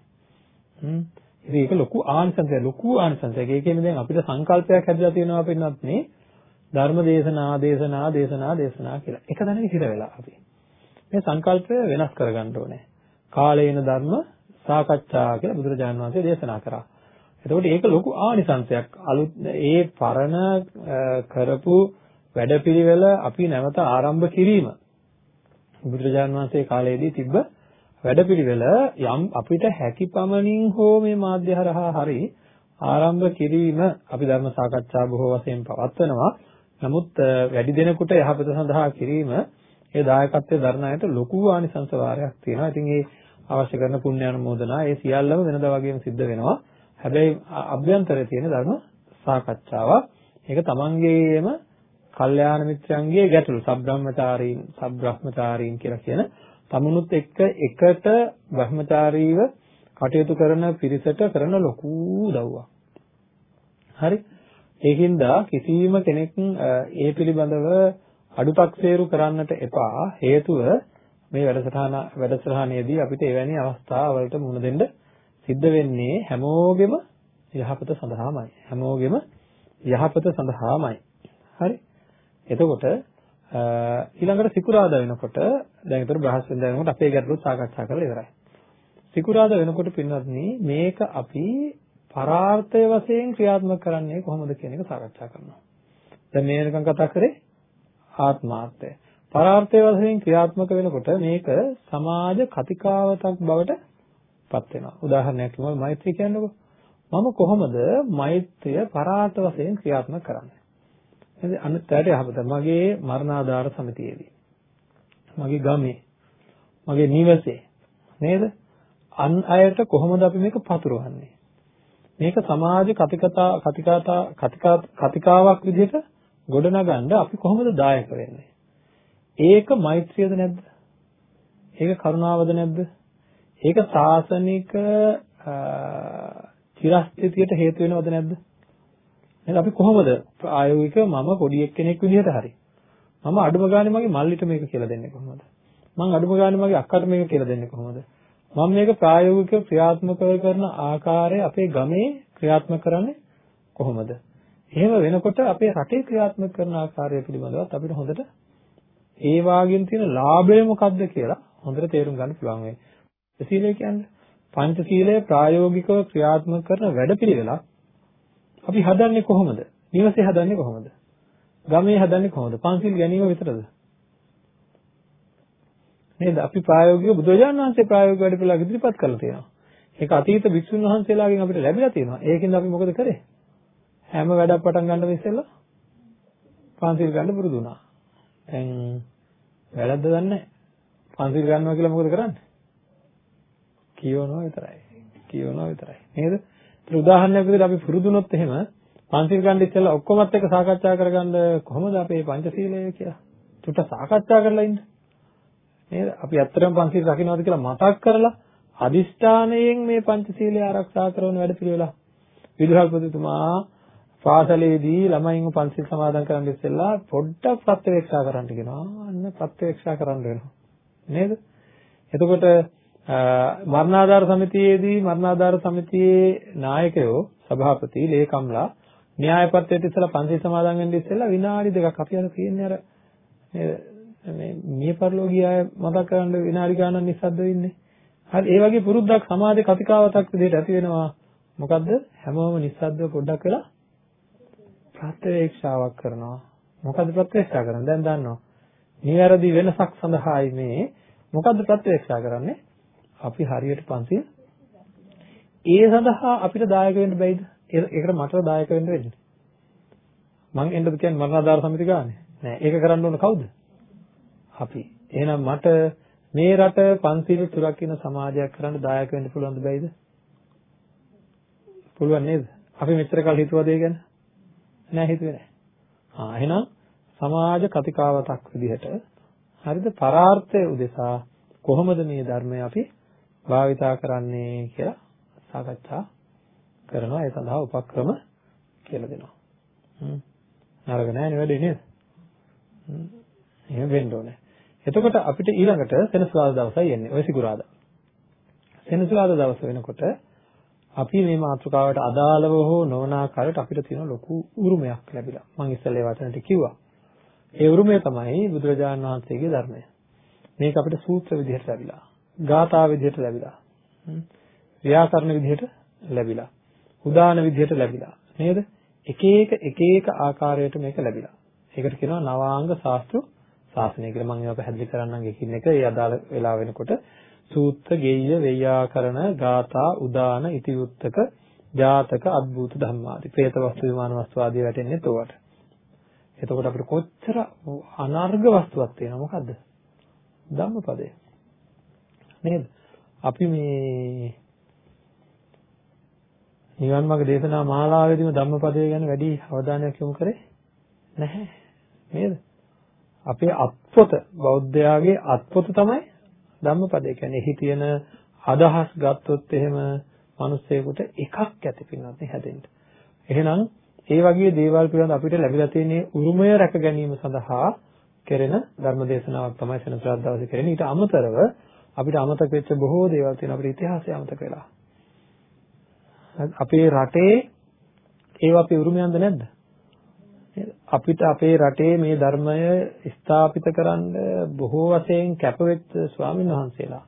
S1: හ්ම්. ඉතින් ඒක ලොකු ආනිසංසයක් ලොකු ආනිසංසයක්. ඒකෙන් දැන් අපිට සංකල්පයක් හැදලා තියෙනවා අපින්නත් මේ ධර්ම දේශනා දේශනා දේශනා දේශනා කියලා. එක දැනගෙන හිර වෙලා අපි. මේ සංකල්පය වෙනස් කරගන්න ඕනේ. කාලේන ධර්ම සාකච්ඡා කියලා බුදුරජාණන් වහන්සේ දේශනා කරා. එතකොට ඒක ලොකු ආනිසංසයක්. අලුත් ඒ පරණ කරපු වැඩපිළිවෙල අපි නැවත ආරම්භ කිරීම බුදුරජාණන් වහන්සේ කාලයේදී තිබ්බ වැඩපිළිවෙල යම් අපිට හැකි පමණින් හෝ මේ මාධ්‍ය හරහා හරි ආරම්භ කිරීම අපි ධර්ම සාකච්ඡා බොහෝ වශයෙන් පවත්වනවා. නමුත් වැඩි දෙනෙකුට යහපත සඳහා කිරීම ඒ දායකත්වයේ දරන අයට ලොකු ආනිසංස වාරයක් තියෙනවා. ඉතින් ඒ අවශ්‍ය කරන පුණ්‍ය අනුමෝදනා ඒ සියල්ලම වෙනදා වගේම සිද්ධ වෙනවා. හැබැයි අභ්‍යන්තරයේ තියෙන ධර්ම සාකච්ඡාවක්. ඒක තමන්ගේම කල්යාණ මිත්‍රයන්ගේ ගැටලු සබ්‍රහ්මචාරීන් සබ්‍රහ්මචාරීන් කියලා කියන තමනුත් එක්ක එකට බ්‍රහ්මචාරීව කටයුතු කරන පිරිසට කරන ලොකු උදව්වක්. හරි. ඒකින්ද කිසිම කෙනෙක් ඒ පිළිබඳව අඩුපක්සේරු කරන්නට එපා. හේතුව මේ වැඩසටහන වැඩසටහනේදී අපිට එවැනි අවස්ථාවලට මුහුණ දෙන්න සිද්ධ වෙන්නේ හැමෝගෙම යහපත සඳහාමයි. හැමෝගෙම යහපත සඳහාමයි. හරි. එතකොට ඊළඟට සිකුරාදා වෙනකොට දැන් ඒතර බ්‍රහස්පතින්දා වෙනකොට අපේ ගැටලු සාකච්ඡා කරලා ඉවරයි. සිකුරාදා වෙනකොට පින්වත්නි මේක අපි පරාර්ථය වශයෙන් ක්‍රියාත්මක කරන්නේ කොහොමද කියන එක සාකච්ඡා කරනවා. දැන් මේ වෙනකන් කතා කරේ ආත්මාර්ථය. පරාර්ථය වශයෙන් ක්‍රියාත්මක වෙනකොට මේක සමාජ කතිකාවතක් බවට පත් වෙනවා. උදාහරණයක් කිව්වම මෛත්‍රී කියන්නකො. මම කොහොමද මෛත්‍රිය පරාර්ථ වශයෙන් ක්‍රියාත්මක කරන්නේ? නේද? අනිත්‍යයට යහපත. මගේ මරණාධාර සමිතියේදී. මගේ ගමේ. මගේ නිවසේ. නේද? අන් අයට කොහොමද අපි මේක පතුරවන්නේ? මේක සමාජ කතිකතා කතිකාතා කතිකාවක් විදිහට ගොඩනගන්න අපි කොහොමද දායක වෙන්නේ? ඒක මෛත්‍රියද නැද්ද? ඒක කරුණාවද නැද්ද? ඒක සාසනික චිරස්ථිතියට හේතු වෙනවද නැද්ද? එහෙනම් අපි කොහොමද ප්‍රායෝගිකව මම පොඩි එක්කෙනෙක් විදිහට හරි මම අඩුම ගානේ මගේ මල්ලිට මේක කියලා දෙන්නේ කොහොමද? මම අඩුම ගානේ මගේ අක්කට මේක කියලා දෙන්නේ කොහොමද? මම මේක ප්‍රායෝගිකව ක්‍රියාත්මක කරන ආකාරය අපේ ගමේ ක්‍රියාත්මක කරන්නේ කොහොමද? එහෙම වෙනකොට අපේ රටේ ක්‍රියාත්මක කරන ආකාරය පිළිබඳවත් අපිට හොඳට ඒ වාගෙන් තියෙන ලාභය මොකක්ද කියලා හොඳට තේරුම් ගන්න පුළුවන් වෙයි. සීලය කියන්නේ පංචශීලය ප්‍රායෝගිකව ක්‍රියාත්මක කරන වැඩපිළිවෙලක් අපි හදන්නේ කොහොමද? නිවසේ හදන්නේ කොහොමද? ගමේ හදන්නේ කොහොමද? පන්සිල් ගැනීම විතරද? නේද? අපි ප්‍රායෝගික බුදුරජාණන් වහන්සේ ප්‍රායෝගික වැඩපිළිවෙලක් ඉදිරිපත් කරලා තියෙනවා. ඒක අතීත භික්ෂුන් වහන්සේලාගෙන් අපිට ලැබිලා තියෙනවා. ඒකින්ද අපි මොකද කරේ? හැම වැඩක් පටන් ගන්න ඉස්සෙල්ලා පන්සිල් ගන්න පුරුදු වුණා. දැන් වැරද්ද දන්නේ නැහැ. පන්සිල් ගන්නවා කියලා මොකද කරන්නේ? කියවනවා විතරයි. කියවනවා විතරයි. නේද? ඒක උදාහරණයක් විදිහට අපි පුරුදුනොත් එහෙම පන්සිල් ගන්න ඉස්සෙල්ලා ඔක්කොමත් එක්ක සාකච්ඡා කරගන්න කොහොමද අපේ පංචශීලය කියලා. චුට්ට සාකච්ඡා කරලා ඉන්න. නේද? අපි ඇත්තටම පන්සිල් රකින්නවාද කියලා මතක් කරලා අදිෂ්ඨානයෙන් මේ පංචශීලය ආරක්ෂා කරන වැඩ පිළිවෙලා. විදුහල්පතිතුමා පාසලේදී ළමයින්ව පන්සිල් සමාදන් කරන්න ඉස්සෙල්ලා පොඩ්ඩක් ප්‍රත්‍යවේක්ෂා කරන්න කියනවා. අන්න ප්‍රත්‍යවේක්ෂා කරන්න වෙනවා. නේද? එතකොට මරණාධාර සමිතියේදී මරණාධාර සමිතියේ ናයකයෝ සභාපති ලේකම්ලා න්‍යාය පත්‍රයට ඉස්සලා පන්සිල් සමාදන් වෙන්න ඉස්සෙල්ලා විනාඩි දෙකක් අපි අර කියන්නේ අර නේද මේ මිය පරලෝකීය අය මතක් කරන්න විනාඩි ගානක් නිස්සද්ද වෙන්නේ. හරි ඒ වගේ පුරුද්දක් සමාජ කතිකාවතක් විදිහට ඇති වෙනවා. මොකද්ද? හැමෝම නිස්සද්දව පොඩ්ඩක් වෙලා ප්‍රත්‍යක්ෂාවක් කරනවා. මොකද්ද ප්‍රත්‍යක්ෂා කරන්නේ? දැන් දන්නවා. නිවැරදි වෙනසක් සඳහායි මේ මොකද්ද ප්‍රත්‍යක්ෂා කරන්නේ? අපි හරියට පන්සිල් ඒ සඳහා අපිට දායක වෙන්න බැයිද? ඒකට මට දායක වෙන්න වෙන්නේ. මං එන්නද කියන්නේ මරණාධාර සමිති ගානේ. නෑ ඒක කරන්න ඕන කවුද? අපි. එහෙනම් මට මේ රට පන්සිල් තුරකින්න සමාජයක් කරන්න දායක වෙන්න පුළුවන්ද බැයිද? පුළුවන් නේද? අපි මෙච්චර කල් හිතුවද ඒ ගැන? නෑ හිතුවේ නෑ. ආ එහෙනම් සමාජ කතිකාවතක් විදිහට හරිද පරාර්ථය උදෙසා කොහොමද මේ ධර්මය අපි භාවිතා කරන්නේ කියලා සාකච්ඡා කරනවා ඒ සඳහා උපක්‍රම කියලා දෙනවා. හ්ම්. නරක නෑනේ වැඩේ නේද? එහෙම වෙන්න ඕනේ. එතකොට අපිට ඊළඟට සෙනසුරාදා දවසයි එන්නේ. ඔය සිකුරාදා. සෙනසුරාදා දවස වෙනකොට අපි මේ මාතෘකාවට අදාළව හෝ නොවන ආකාරයට අපිට තියෙන ලොකු උරුමයක් ලැබිලා. මම ඉස්සෙල්ලා ඒ වචනට කිව්වා. ඒ උරුමය තමයි බුදුරජාණන් වහන්සේගේ ධර්මය. මේක අපිට සූත්‍ර විදිහට ලැබිලා. ගාථා විදිහට ලැබිලා. ව්‍යාකරණ විදිහට ලැබිලා. උදාන විදිහට ලැබිලා. නේද? එක එක එක එක ආකාරයට මේක ලැබිලා. ඒකට කියනවා නවාංග ශාස්ත්‍ර ශාසනය කියලා. මම ඒවා පැහැදිලි කරන්නම් එකින් එක. ඒ අදාළ වෙලා වෙනකොට සූත්‍ර, ගෙය්‍ය, වේයාකරණ, ගාථා, උදාන, ඉතිවුත්තක, ජාතක, අද්භූත ධම්මාදී. പ്രേත වස්තු, විමාන වස්තු ආදී වැටෙන්නේ තෝවට. එතකොට අපිට කොච්චර අනර්ග වස්තුවක් තියෙනවද මොකද්ද? ධම්මපදය. නේද? අපි මේ නිවන් මාර්ග දේශනා මාලාවේදීම ධම්මපදය ගැන වැඩි අවධානයක් යොමු කරේ නැහැ. නේද? අපේ අත්පොත බෞද්ධයාගේ අත්පොත තමයි ධම්මපදය කියන්නේ. එහි තියෙන අදහස් ගත්තොත් එහෙම මිනිස්සෙකුට එකක් ඇති පින්නත් හැදෙන්න. එහෙනම් ඒ වගේ දේවල් පිළිබඳ අපිට ලැබිලා තියෙන උරුමය රැක ගැනීම සඳහා කෙරෙන ධර්ම දේශනාවක් තමයි සෙනසුරාදා දවසේ කෙරෙන්නේ. ඊට අමතරව අපිට අමතක වෙච්ච බොහෝ දේවල් තියෙනවා. අපිට ඉතිහාසය අමතක වෙලා. අපේ රටේ ඒවා අපේ උරුමයන්ද නැද්ද? අපිට අපේ රටේ මේ ධර්මය ස්ථාපිත කරන්න බොහෝ වශයෙන් කැපවෙච්ච ස්වාමීන් වහන්සේලා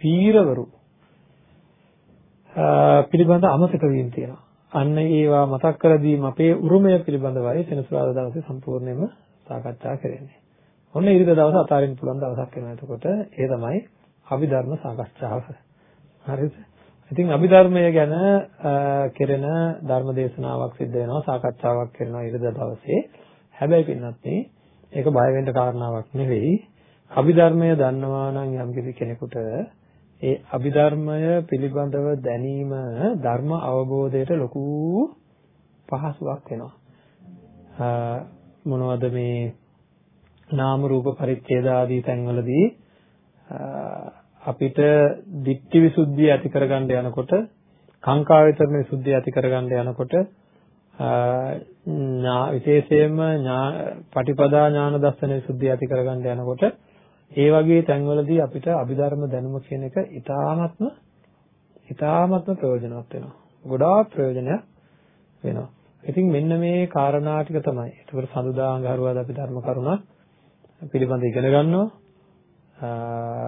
S1: වීරවරු පිළිබඳ අමතක වීම තියෙනවා. අන්න ඒවා මතක් කර දීම අපේ උරුමය පිළිබඳවයි සෙනසුරාදා දවසේ සම්පූර්ණයෙන්ම සාකච්ඡා කරන්නේ. ඔන්න ඊළඟ දවස් අතාරින්න පුළුවන් දවසක් වෙනවා. එතකොට ඒ තමයි අභිධර්ම සාකච්ඡාව. හරිද? ඉතින් අභිධර්මය ගැන කෙරෙන ධර්ම දේශනාවක් සිද්ධ වෙනවා සාකච්ඡාවක් කරනවා ඊළඟ දවසේ. හැබැයි පින්නත් ඒක බය වෙන්න කාරණාවක් නෙවෙයි. අභිධර්මය දන්නවා නම් යම්කිසි කෙනෙකුට ඒ අභිධර්මය පිළිබඳව දැනීම ධර්ම අවබෝධයට ලොකු පහසුවක් වෙනවා. මොනවද මේ නාම රූප පරිච්ඡේද ආදී තැන්වලදී අපිට ditthi visuddhiය ඇති කරගන්න යනකොට කාංකා විතරන විසුද්ධිය ඇති කරගන්න යනකොට විශේෂයෙන්ම පටිපදා ඥාන දර්ශන විසුද්ධිය ඇති කරගන්න යනකොට ඒ වගේ තැන්වලදී අපිට අභිධර්ම දැනුම කියන එක ඉතාමත්ම ඉතාමත්ම ප්‍රයෝජනවත් වෙනවා. ගොඩාක් ප්‍රයෝජනයක් වෙනවා. ඉතින් මෙන්න මේ කාරණා ටික තමයි. ඒකවල සඳුදා අඟහරුවාද අපි ධර්ම කරුණා පිළිබඳ ඉගෙන ගන්නවා.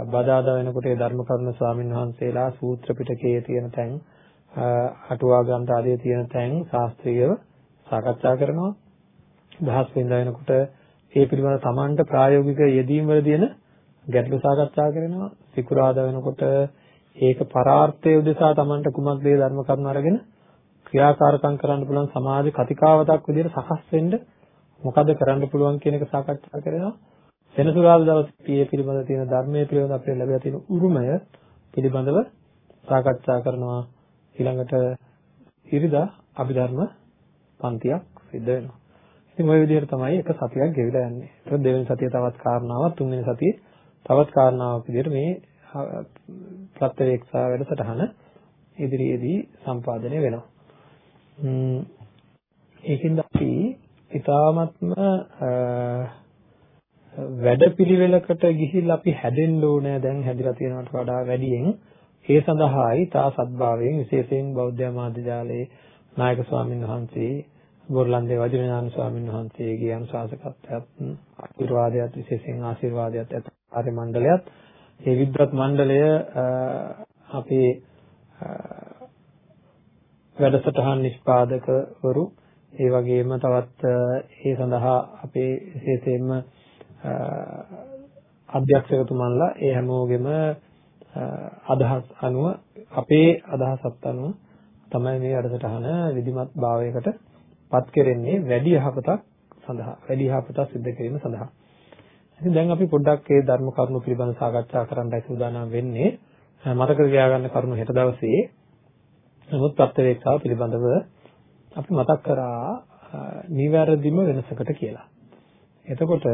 S1: බදාදා වෙනකොට ඒ ධර්ම කරුණ ස්වාමින් වහන්සේලා සූත්‍ර පිටකයේ තියෙන තැන් අටුවා ග්‍රන්ථ ආදී තියෙන තැන් ශාස්ත්‍රීයව සාකච්ඡා කරනවා. දහස් වෙනදා වෙනකොට ඒ පිළිබඳව Tamanට ප්‍රායෝගික යෙදීම් වලදීන ගැටළු සාකච්ඡා කරනවා. සිකුරාදා වෙනකොට ඒක පරාර්ථය උදෙසා Tamanට කුමක්ද ඒ ධර්ම කරුණ අරගෙන ක්‍රියාකාරකම් කරන්න පුළුවන් සමාජ කතිකාවතක් විදිහට සකස් වෙන්න මොකද කරන්න පුළුවන් කියන එක සාකච්ඡා කරනවා. සෙනසුරාදා දවසේ මේ පිළිබඳ තියෙන ධර්මයේ පිළිබඳ අපිට ලැබිලා තියෙන උරුමය පිළිබඳව සාකච්ඡා කරනවා ඊළඟට ඉරිදා අභිධර්ම පන්තියක් සිද්ධ වෙනවා. ඉතින් ওই විදිහට තමයි එක සතියක් ගෙවිලා යන්නේ. ඒක දෙවෙනි සතිය තවත් කාරණාවක්, තුන්වෙනි සතිය තවත් කාරණාවක් විදිහට මේ ප්‍රත්‍යවේක්ෂා වැඩසටහන ඉදිරියේදී සම්පාදනය වෙනවා. ම්ම් ඒකින්ද අපි ඊ타මත්ම වැඩපිළිවෙලකට ගිහිල්ලා අපි හැදෙන්න ඕනේ දැන් හැදිලා තියෙනවට වඩා වැඩියෙන්. ඒ සඳහායි තා සත්භාවයෙන් විශේෂයෙන් බෞද්ධ මාධ්‍යාලයේ නායක ස්වාමීන් වහන්සේ බොරලන්දේ වජිරඥාන ස්වාමීන් වහන්සේගේ අනුශාසකත්වයත් ආශිර්වාදයක් විශේෂයෙන් ආශිර්වාදයක් ආර්ය මණ්ඩලයත්. ඒ විද්වත් මණ්ඩලය අපේ වැඩසටහන් නිෂ්පාදකවරු. ඒ වගේම තවත් ඒ සඳහා අපේ විශේෂයෙන්ම අධ්‍යක්ෂකතුමන්ලා ඒ හැමෝගෙම අදහස් අනුව අපේ අදහසත් අනුව තමයි මේ වැඩසටහන විධිමත් භාවයකට පත් කෙරෙන්නේ වැඩි යහපතක් සඳහා වැඩි යහපතක් සිද්ධ කිරීම සඳහා ඉතින් දැන් අපි පොඩ්ඩක් ඒ ධර්ම කරුණු පිළිබඳව සාකච්ඡා කරන්නයි සූදානම් වෙන්නේ. මතක තියාගන්න කරුණු හෙට දවසේ නමුත් ප්‍රත්‍යවේක්ෂාව පිළිබඳව අපි මතක් කරා නිවැරදිම වෙනසකට කියලා. එතකොට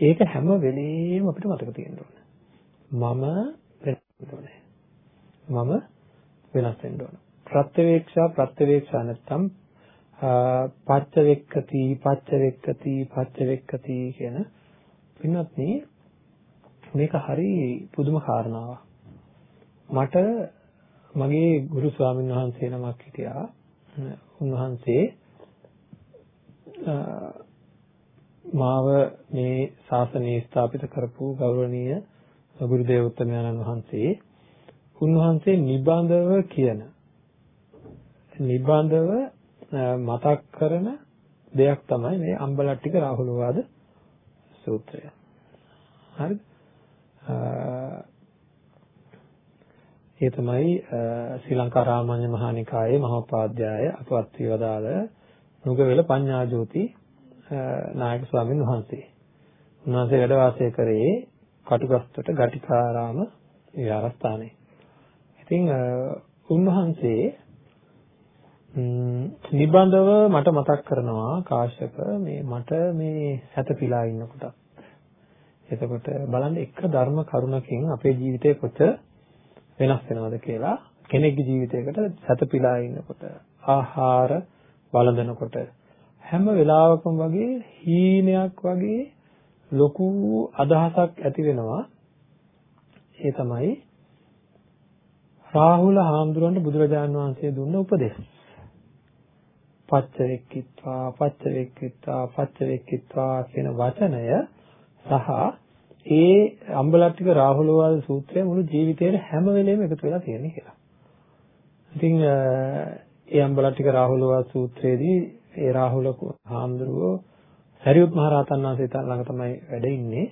S1: ඒක හැම වෙලෙම අපිට මතක තියෙන්න ඕනේ. මම වෙනස් වෙන්නේ මම වෙනස් වෙන්න ඕන. ප්‍රත්‍යවේක්ෂා ප්‍රත්‍යවේක්ෂා නැත්තම් පච්චවෙක්කති පච්චවෙක්කති පච්චවෙක්කති කියන පින්වත්නි මේක හරි පුදුම කාරණාවක්. මට මගේ ගුරු ස්වාමීන් වහන්සේ නමක් හිටියා. උන්වහන්සේ මාව මේ ශාසනය ස්ථාපිත කරපු ගෞරවනීය ගුරු දේවෝත්තමයන්න් වහන්සේ උන්වහන්සේ නිබඳව කියන නිබඳව මතක් කරන දෙයක් තමයි මේ අම්බලට්ටික රාහුලවාද සූත්‍රය. හරිද? ඒ තමයි ශ්‍රී ලංකා රාමඤ්ඤ මහානිකායේ මහෝපාද්‍යය අපවත් වේවදාල නුගවැල පඤ්ඤාජෝති නායක ස්වාමීන් වහන්සේ. උන්වහන්සේ වැඩ වාසය කරේ කටුගස්තොට ගටිකාරාම විහාරස්ථානයේ. ඉතින් උන්වහන්සේ නිබඳව මට මතක් කරනවා කාශ්‍යප මේ මට මේ සැතපීලා ඉන්නකොට එතකොට බලන්න එක ධර්ම කරුණකින් අපේ ජීවිතේ කොච්චර වෙනස් වෙනවද කියලා කෙනෙක්ගේ ජීවිතයකට සැතපීලා ඉන්නකොට ආහාර වළඳනකොට හැම වෙලාවකම වගේ හීනයක් වගේ ලොකු අදහසක් ඇති වෙනවා ඒ තමයි රාහුල හාමුදුරන්ට බුදුරජාන් වහන්සේ දුන්න උපදේශ පච්චවෙක්කිත්වා පච්චවෙක්කිත්වා පච්චවෙක්කිත්වා කියන වචනය සහ ඒ අම්බලට්ටික රාහුලවාද සූත්‍රය මුළු ජීවිතේට හැම වෙලෙම එකතු වෙලා තියෙන්නේ කියලා. ඉතින් ඒ අම්බලට්ටික රාහුලවාද සූත්‍රයේදී ඒ රාහුල හාමුදුරුවෝ සරියුත් මහ රහතන් වහන්සේ ළඟ තමයි වැඩ ඉන්නේ.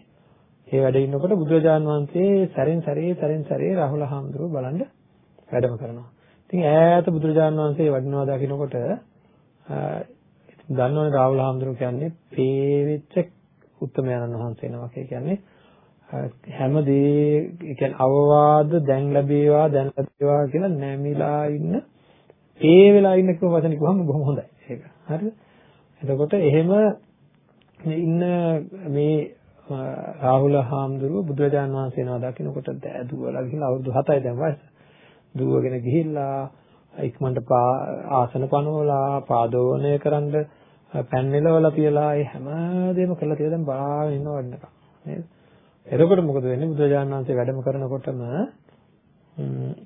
S1: ඒ වැඩ ඉන්නකොට බුදුරජාන් වහන්සේ සැරෙන් සැරේ සැරෙන් සැරේ රාහුල හාමුදුරුවෝ බලන්න වැඩම කරනවා. ඉතින් ඈත බුදුරජාන් වහන්සේ වඩිනවා දකින්නකොට දන්නවනේ රාහුල හාමුදුරුවෝ කියන්නේ පේවිච්ච උත්තමයන්න් වහන්සේ නමක්. ඒ කියන්නේ හැම දේ කියන්නේ අවවාද දැන් ලැබේවා දැන් ලැබේවා කියලා නැමිලා ඉන්න ඒ වෙලා ඉන්න කිව්ව වචන කිව්වම බොහොම හොඳයි ඒක. හරිද එතකොට එහෙම ඉන්න මේ රාහුල හාමුදුරුව බුදුරජාන් වහන්සේ නම දකින්නකොට දුවලා ගිහිල්ලා අවුරුදු 7යි දැන් වයස. දුවගෙන ගිහිල්ලා ඉක්මනට ආසන පනවලා පාදෝවණය කරන්න පැන් නෙලවලා තියලා ඒ හැමදේම කරලා තියලා දැන් බලාගෙන ඉන්න වඩනකම් නේද? එතකොට මොකද වෙන්නේ? බුදුරජාණන් වහන්සේ වැඩම කරනකොටම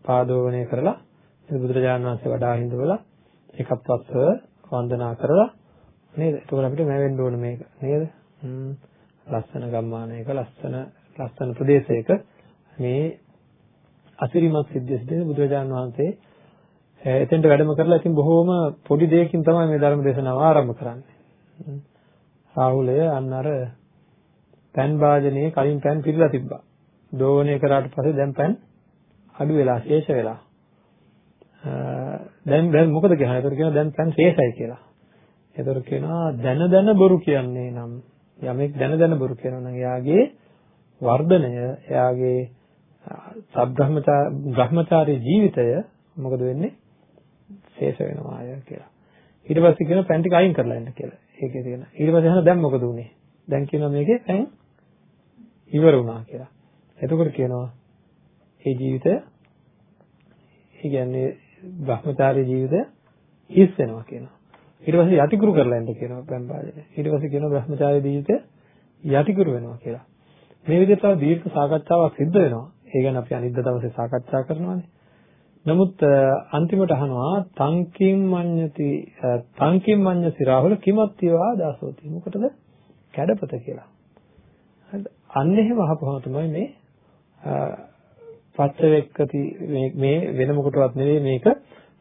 S1: පාදෝවණය කරලා බුදුරජාණන් වහන්සේ වඩා හිඳවලා එකප්පස්ව වන්දනා කරලා නේද? එතකොට අපිට මැවෙන්න ඕන මේක නේද? ලස්සන ගම්මානයක ලස්සන ලස්සන ප්‍රදේශයක මේ අසිරිමත් සිද්ධ සිද්ධ බුදුරජාණන් වහන්සේ එතෙන්ට වැඩම කරලා ඉතින් බොහෝම පොඩි දෙයකින් තමයි මේ ධර්ම දේශනාව ආරම්භ කරන්නේ. රාහුලය අන්න අර පෑන් භාජනයේ කලින් පෑන් පිරලා තිබ්බා. දෝවණය කරාට පස්සේ දැන් පෑන් අඩු වෙලා ශේෂ වෙලා. දැන් දැන් මොකද කියන්නේ? ඒතර කියනවා දැන් පෑන් ශේෂයි කියලා. ඒතර කියනවා දැන දැන බොරු කියන්නේ නම් යමෙක් දැන දැන බොරු කියනවා නම් එයාගේ වර්ධනය එයාගේ සබ්‍රහ්මචාරී ජීවිතය මොකද වෙන්නේ? ශේෂ වෙනවා අය කියලා. ඊට පස්සේ කියනවා පෑන් ටික අයින් කරලා ඉන්න කියලා. ඒකේ තියෙන. ඊට පස්සේ අහනවා දැන් මොකද උනේ? දැන් කියනවා මේකේ පෑන් ඉවර වුණා කියලා. එතකොට කියනවා ඒ ජීවිතය ඒ කියන්නේ භ්‍රමචාරී ජීවිතය හිස් වෙනවා කියනවා. ඊට පස්සේ යටිකුරු කරලා යන්න කියනවා ප්‍රම්පාදේ. ඊට පස්සේ කියනවා භ්‍රමචාරී ජීවිතය යටිකුරු වෙනවා කියලා. මේ විදිහට තව දීර්ඝ සාකච්ඡාවක් සිද්ධ වෙනවා. ඒ ගැන අපි අනිද්දා දවසේ සාකච්ඡා කරනවානේ. නමුත් අන්තිමට අහනවා තංකින් මඤ්ඤති තංකින් මඤ්ඤ සිරාහුල කිමත්තිවා දාසෝති. මොකටද? කැඩපත කියලා. හරිද? අන්න එහෙම අහපුවම තමයි මේ පච්චවෙක්කති මේ වෙන මොකටවත් නෙවෙයි මේක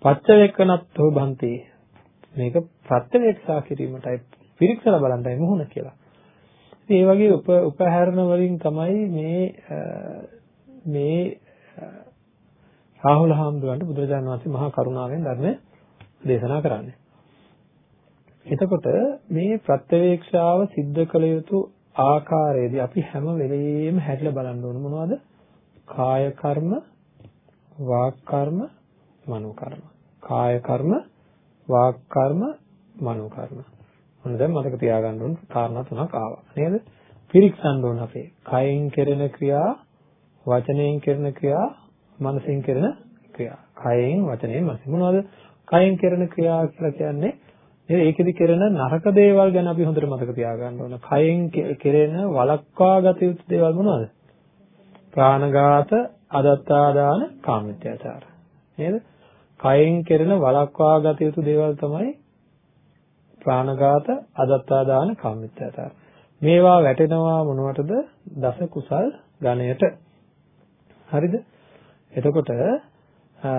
S1: පච්චවෙක්කනත්ෝ බන්ති මේක ප්‍රත්‍යවේක්ෂා කිරීමටයි පිරික්සලා බලන්නයි මුහුණ කියලා. ඉතින් ඒ වගේ උප උපහැරණ වලින් තමයි මේ මේ රාහුල හාමුදුරන්ට බුදුරජාණන් වහන්සේ මහා කරුණාවෙන් ධර්මය දේශනා කරන්නේ. එතකොට මේ ප්‍රත්‍යවේක්ෂාව සිද්ධ කළ යුතු ආකාරයේදී අපි හැම වෙලෙම හැරිලා බලන්න ඕන මොනවද? කාය කර්ම, වාක් කර්ම, මනෝ කර්ම. කාය කර්ම, වාක් කර්ම, මනෝ කර්ම. මොන දැන් මතක තියාගන්න ඕන කාරණා තුනක් ආවා නේද? පිරික්සන්න ඕන අපේ. කයෙන් කෙරෙන ක්‍රියා, වචනයෙන් කෙරෙන ක්‍රියා, මනසෙන් කෙරෙන ක්‍රියා. කයෙන්, වචනයෙන්, මනසෙන් මොනවද? කයෙන් කෙරෙන ක්‍රියා කියලා කියන්නේ නේද? ඒකෙදි කෙරෙන නරක දේවල් ගැන අපි හොඳට මතක තියාගන්න ඕන. කයෙන් කෙ- කෙරෙන වළක්වා ගත යුතු දේවල් මොනවද? ප්‍රාණඝාත, අදත්තාදාන, කාමමිත්‍යාචාර. නේද? කයෙන් කෙරෙන වළක්වා ගත යුතු දේවල් තමයි ප්‍රාණඝාත, අදත්තාදාන, කාමමිත්‍යාචාර. මේවා වැටෙනවා මොනවටද? දස කුසල් ගණයට. හරිද? එතකොට අ,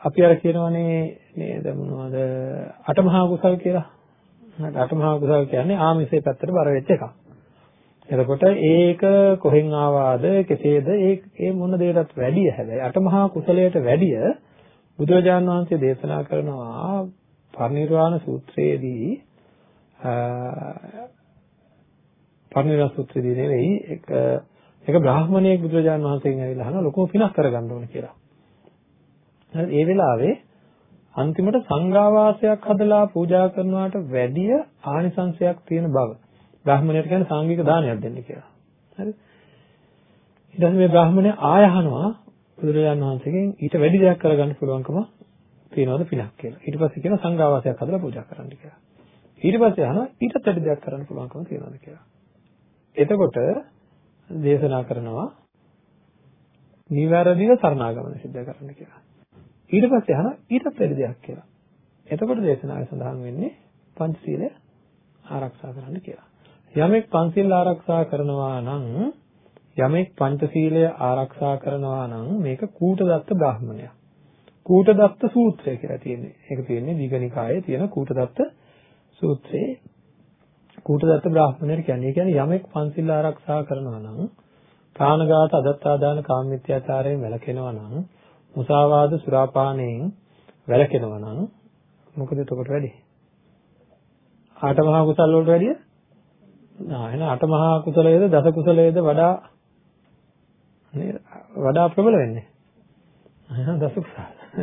S1: අපි අර කියනවනේ නේද මොනවද අටමහා කුසල් කියලා. හරි අටමහා කුසල් කියන්නේ ආමිෂයේ පැත්තට බර වෙච්ච එකක්. එතකොට ඒක කොහෙන් ආවාද කෙසේද ඒ ඒ මොන දෙයකටත් වැඩිය හැබැයි අටමහා කුසලයට වැඩිය බුදුරජාණන් වහන්සේ දේශනා කරනවා පරිනිර්වාණ සූත්‍රයේදී අ, පරිනිර්වාණ සූත්‍රයේදී නෙවෙයි එක එක බ්‍රාහමණයෙක් බුදුරජාණන් වහන්සේගෙන් ඇවිල්ලා අහනවා ලොකු පිනක් කරගන්න ඕන කියලා. හරි ඒ වෙලාවේ අන්තිමට සංඝාවාසයක් හදලා පූජා කරනවාට වැඩිය ආනිසංශයක් තියෙන බව. බ්‍රාහමණයට කියන්නේ සාංගික දානයක් දෙන්න කියලා. හරි. ඊට පස්සේ මේ බ්‍රාහමණය ආය අහනවා බුදුරජාණන් වහන්සේගෙන් ඊට වැඩි දෙයක් කරගන්න පුළුවන්කම තියනවද පිනක් කියලා. ඊට පස්සේ කියන සංඝාවාසයක් හදලා පූජා කරන්න කියලා. ඊට පස්සේ අහනවා ඊටත් වැඩි දෙයක් කරන්න පුළුවන්කම තියනවද කියලා. එතකොට දේශනා කරනවා නිවැරදිව සරණාගමන සිද්ධ කරන්න කියලා. ඊට පස්සේ අහනවා ඊටත් වැඩි දෙයක් කියලා. එතකොට දේශනාවේ සඳහන් වෙන්නේ පංචශීලය ආරක්ෂා කරන්න කියලා. යමෙක් පංචශීල ආරක්ෂා කරනවා නම් යමෙක් පංචශීලය ආරක්ෂා කරනවා නම් මේක කූටදත්ත බ්‍රාහ්මණයක්. කූටදත්ත සූත්‍රය කියලා තියෙන්නේ. ඒක තියෙන්නේ දීඝනිකායේ තියෙන කූටදත්ත සූත්‍රයේ කූටදත්ත බ්‍රාහ්මණයට කියන්නේ. ඒ කියන්නේ යමෙක් පංචශීල ආරක්ෂා කරනවා නම් ප්‍රාණඝාත, අදත්තාදාන, කාමමිත්‍යාචාරයෙන් වැළකෙනවා නම් මුසාවාද, සුරාපානයෙන් වැළකෙනවා නම් මොකද එතකොට වෙන්නේ? ආටමහා කුසල් වලට වැඩිය ආ එහෙනම් අටමහා කුසලයේද දස කුසලයේද වඩා නේද? වඩා ප්‍රබල වෙන්නේ. එහෙනම් දස කුසල.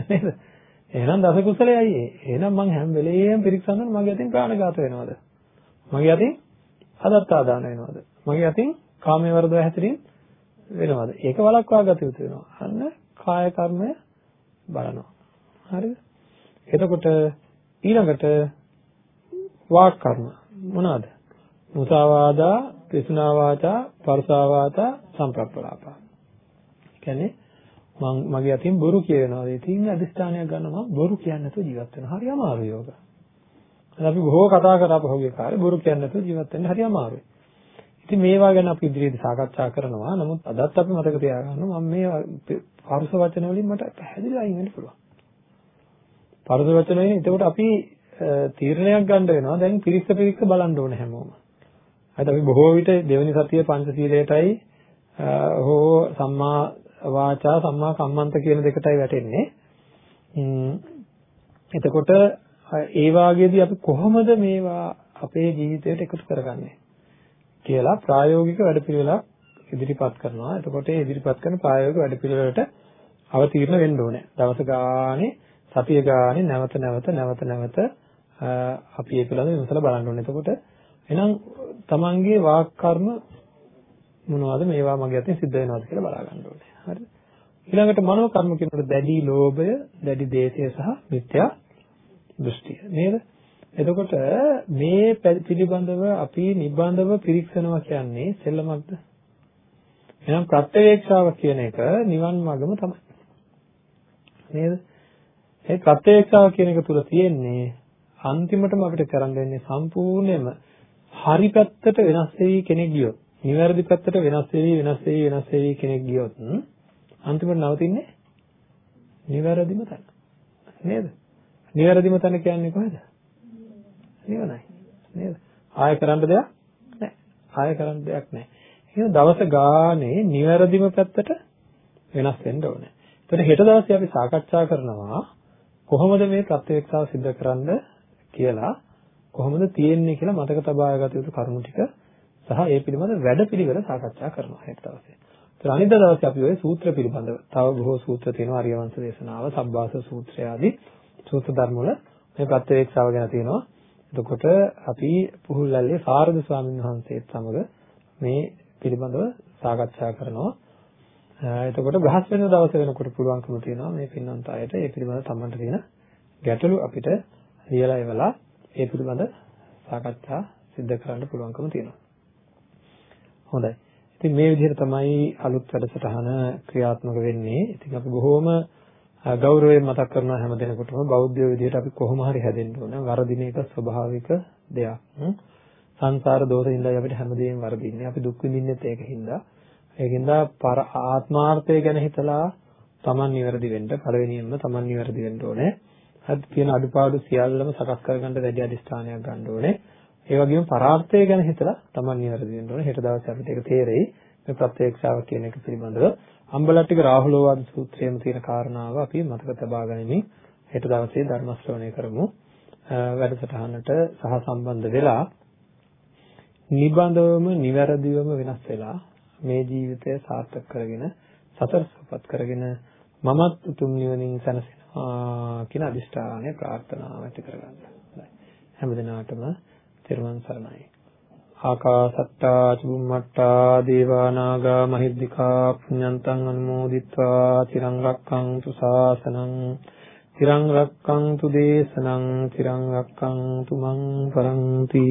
S1: නේද? එහෙනම් දස කුසලයයි ඒ. එහෙනම් මං හැම වෙලේම පිරික්සන්න මගේ අතින් ප්‍රාණඝාත වෙනවද? මගේ අතින් අදත්තාදාන වෙනවද? මගේ අතින් කාමයේ වර්ධව හැසිරීම වෙනවද? ඒක වළක්වා ගත යුතු වෙනවා. අන්න කාය කර්මය බලනවා. හරිද? එතකොට ඊළඟට වාක් කර්ම මොනවාද? මුසාවාදා, පිසුනා වාචා, පරුසා වාචා, සම්ප්‍රප්පලාපා. කියන්නේ මම මගේ අතින් බොරු කියනවා. ඉතින් අදිස්ථානයක් ගන්නවා බොරු කියන්නේ නැතුව ජීවත් වෙනවා. හරි අමාරු යෝග. අපි බොහෝ කතා කරා පහුගිය කාලේ බොරු කියන්නේ නැතුව ජීවත් වෙන්න හරි අමාරුයි. ඉතින් මේවා ගැන අපි ඉදිරියේදී සාකච්ඡා කරනවා. නමුත් අදත් අපි මතක තියාගන්න මම මේ පරුස වචන වලින් මට පැහැදිලිව අයින් වෙන්න පුළුවන්. පරුස වචන වලින් එතකොට අපි තීරණයක් ගන්න වෙනවා. දැන් පිරික්ස පිරික්ස බලන්න ඕනේ හැමෝම. හරිද අපි බොහෝ විට දෙවෙනි සතිය පංචශීලයටයි හෝ සම්මා වාචා සම්මා කම්මන්ත කියන දෙකටයි වැටෙන්නේ. එතකොට ඒ වාගේදී අපි කොහොමද මේවා අපේ ජීවිතයට එකතු කරගන්නේ කියලා ප්‍රායෝගික වැඩපිළිවෙලක් ඉදිරිපත් කරනවා. එතකොට ඒ ඉදිරිපත් කරන ප්‍රායෝගික වැඩපිළිවෙලට අවතීර්ණ වෙන්න ඕනේ. දවස ගානේ සතිය ගානේ නැවත නැවත නැවත නැවත අපි ඒ පිළිබඳව විමසලා බලන්න ඕනේ. එතකොට එහෙනම් තමන්ගේ වාක් කර්ම මොනවද මේවා මගේ අතින් සිද්ධ වෙනවද කියලා බලා ගන්න ඕනේ. හරිද? ඊළඟට මනෝ කර්ම කියනකොට දැඩි ලෝභය, දැඩි දේශය සහ මිත්‍යා දෘෂ්ටිය. නේද? එතකොට මේ පිළිබඳව අපි නිබ්බන්ධව පිරික්සනවා කියන්නේ සෙල්ලමක්ද? එහෙනම් ප්‍රත්‍යවේක්ෂාව කියන එක නිවන් මාර්ගම තමයි. නේද? ඒ ප්‍රත්‍යවේක්ෂාව කියන එක තුල තියෙන්නේ අන්තිමටම අපිට කරන්න වෙන්නේ සම්පූර්ණයෙන්ම හරි පැත්තට වෙනස් වෙවි කෙනෙක් ගියොත් නිවැරදි පැත්තට වෙනස් වෙවි වෙනස් වෙවි වෙනස් වෙවි කෙනෙක් ගියොත් අන්තිමට නවතින්නේ නිවැරදිම තැන නේද නිවැරදිම තැන කියන්නේ කොහෙද නිවනයි නේද ආය කරන්න දෙයක් නැහැ ආය කරන්න දෙයක් නැහැ එහෙනම් දවස ගානේ නිවැරදිම පැත්තට වෙනස් වෙන්න ඕනේ එතකොට හෙට දවසේ අපි සාකච්ඡා කරනවා කොහොමද මේ ප්‍රත්‍යක්ෂාව सिद्ध කරන්න කියලා කොහොමද තියෙන්නේ කියලා මතක තබා ගත යුතු කරුණු ටික සහ ඒ පිළිබඳ වැඩපිළිවෙල සාකච්ඡා කරනවා හෙට දවසේ. ඒතර අනිද්දා දවසේ අපි ওই සූත්‍ර පිළිබඳව තව බොහෝ සූත්‍ර තියෙනවා ආර්යවංශ දේශනාව, සබ්බාස සූත්‍රය ආදී සූත්‍ර ධර්ම වල මේ ප්‍රත්‍යක්ෂාව ගැන තියෙනවා. එතකොට අපි පුහුල්ලල්ලේ සාරද ස්වාමීන් වහන්සේත් සමග මේ පිළිබඳව සාකච්ඡා කරනවා. එතකොට බ්‍රහස්පතින්දා දවසේ වෙනකොට පුළුවන්කම තියෙනවා මේ පින්නන්ත අයට ඒ පිළිබඳව තමන්ට තියෙන ගැටලු අපිට ලියලා එවලා ඒ පිළිබඳ සාකච්ඡා සිදු කරන්න පුළුවන්කම තියෙනවා. හොඳයි. ඉතින් මේ විදිහට තමයි අලුත් වැඩසටහන ක්‍රියාත්මක වෙන්නේ. ඉතින් අපි බොහොම ගෞරවයෙන් මතක් කරනවා හැම දිනකටම බෞද්ධ විදිහට අපි කොහොම හරි හැදෙන්න ඕන. වරදින එක ස්වභාවික දෙයක්. සංසාර දෝෂින්දයි අපිට හැමදේම වරදින්නේ. අපි දුක් විඳින්නෙත් ඒකින්ද. ඒකින්ද පර ආත්මාර්ථය ගැන හිතලා Taman නිවැරදි වෙන්න පළවෙනියෙන්ම Taman නිවැරදි වෙන්න ඕනේ. හරි තියෙන අඩුපාඩු සියල්ලම සකස් කරගන්න වැඩි අධිෂ්ඨානයක් ගන්න ඕනේ. ඒ වගේම පරාර්ථය ගැන හිතලා Taman නිවැරදි වෙන්න ඕනේ. හෙට දවසේ අපිට ඒක තේරෙයි. මේ ප්‍රත්‍යක්ෂාව කියන එක පිළිබඳව අම්බලට්ටික රාහුලෝවාද සූත්‍රයේම තියෙන කාරණාව අපි මතක තබා ගනිමින් හෙට දවසේ ධර්ම ශ්‍රවණය කරමු. වැඩසටහනට සහ සම්බන්ධ වෙලා නිබඳවම නිවැරදිවම වෙනස් වෙලා මේ ජීවිතය සාර්ථක කරගෙන සතර සපත් කරගෙන මමත් උතුම් නිවනින් සැනසෙනවා කියන අදිෂ්ඨානය ප්‍රාර්ථනාව ඇති කරගන්න. හොඳයි. හැමදිනාටම තෙරුවන් සරණයි. ආකාසත්තා චුම්මට්ටා දේවා නාග මහිද්దికා පුඤ්ඤන්තං අනුමෝදිත්වා තිරං රක්ඛන්තු ශාසනං තිරං රක්ඛන්තු දේශනං තිරං රක්ඛන්තු මං පරන්ති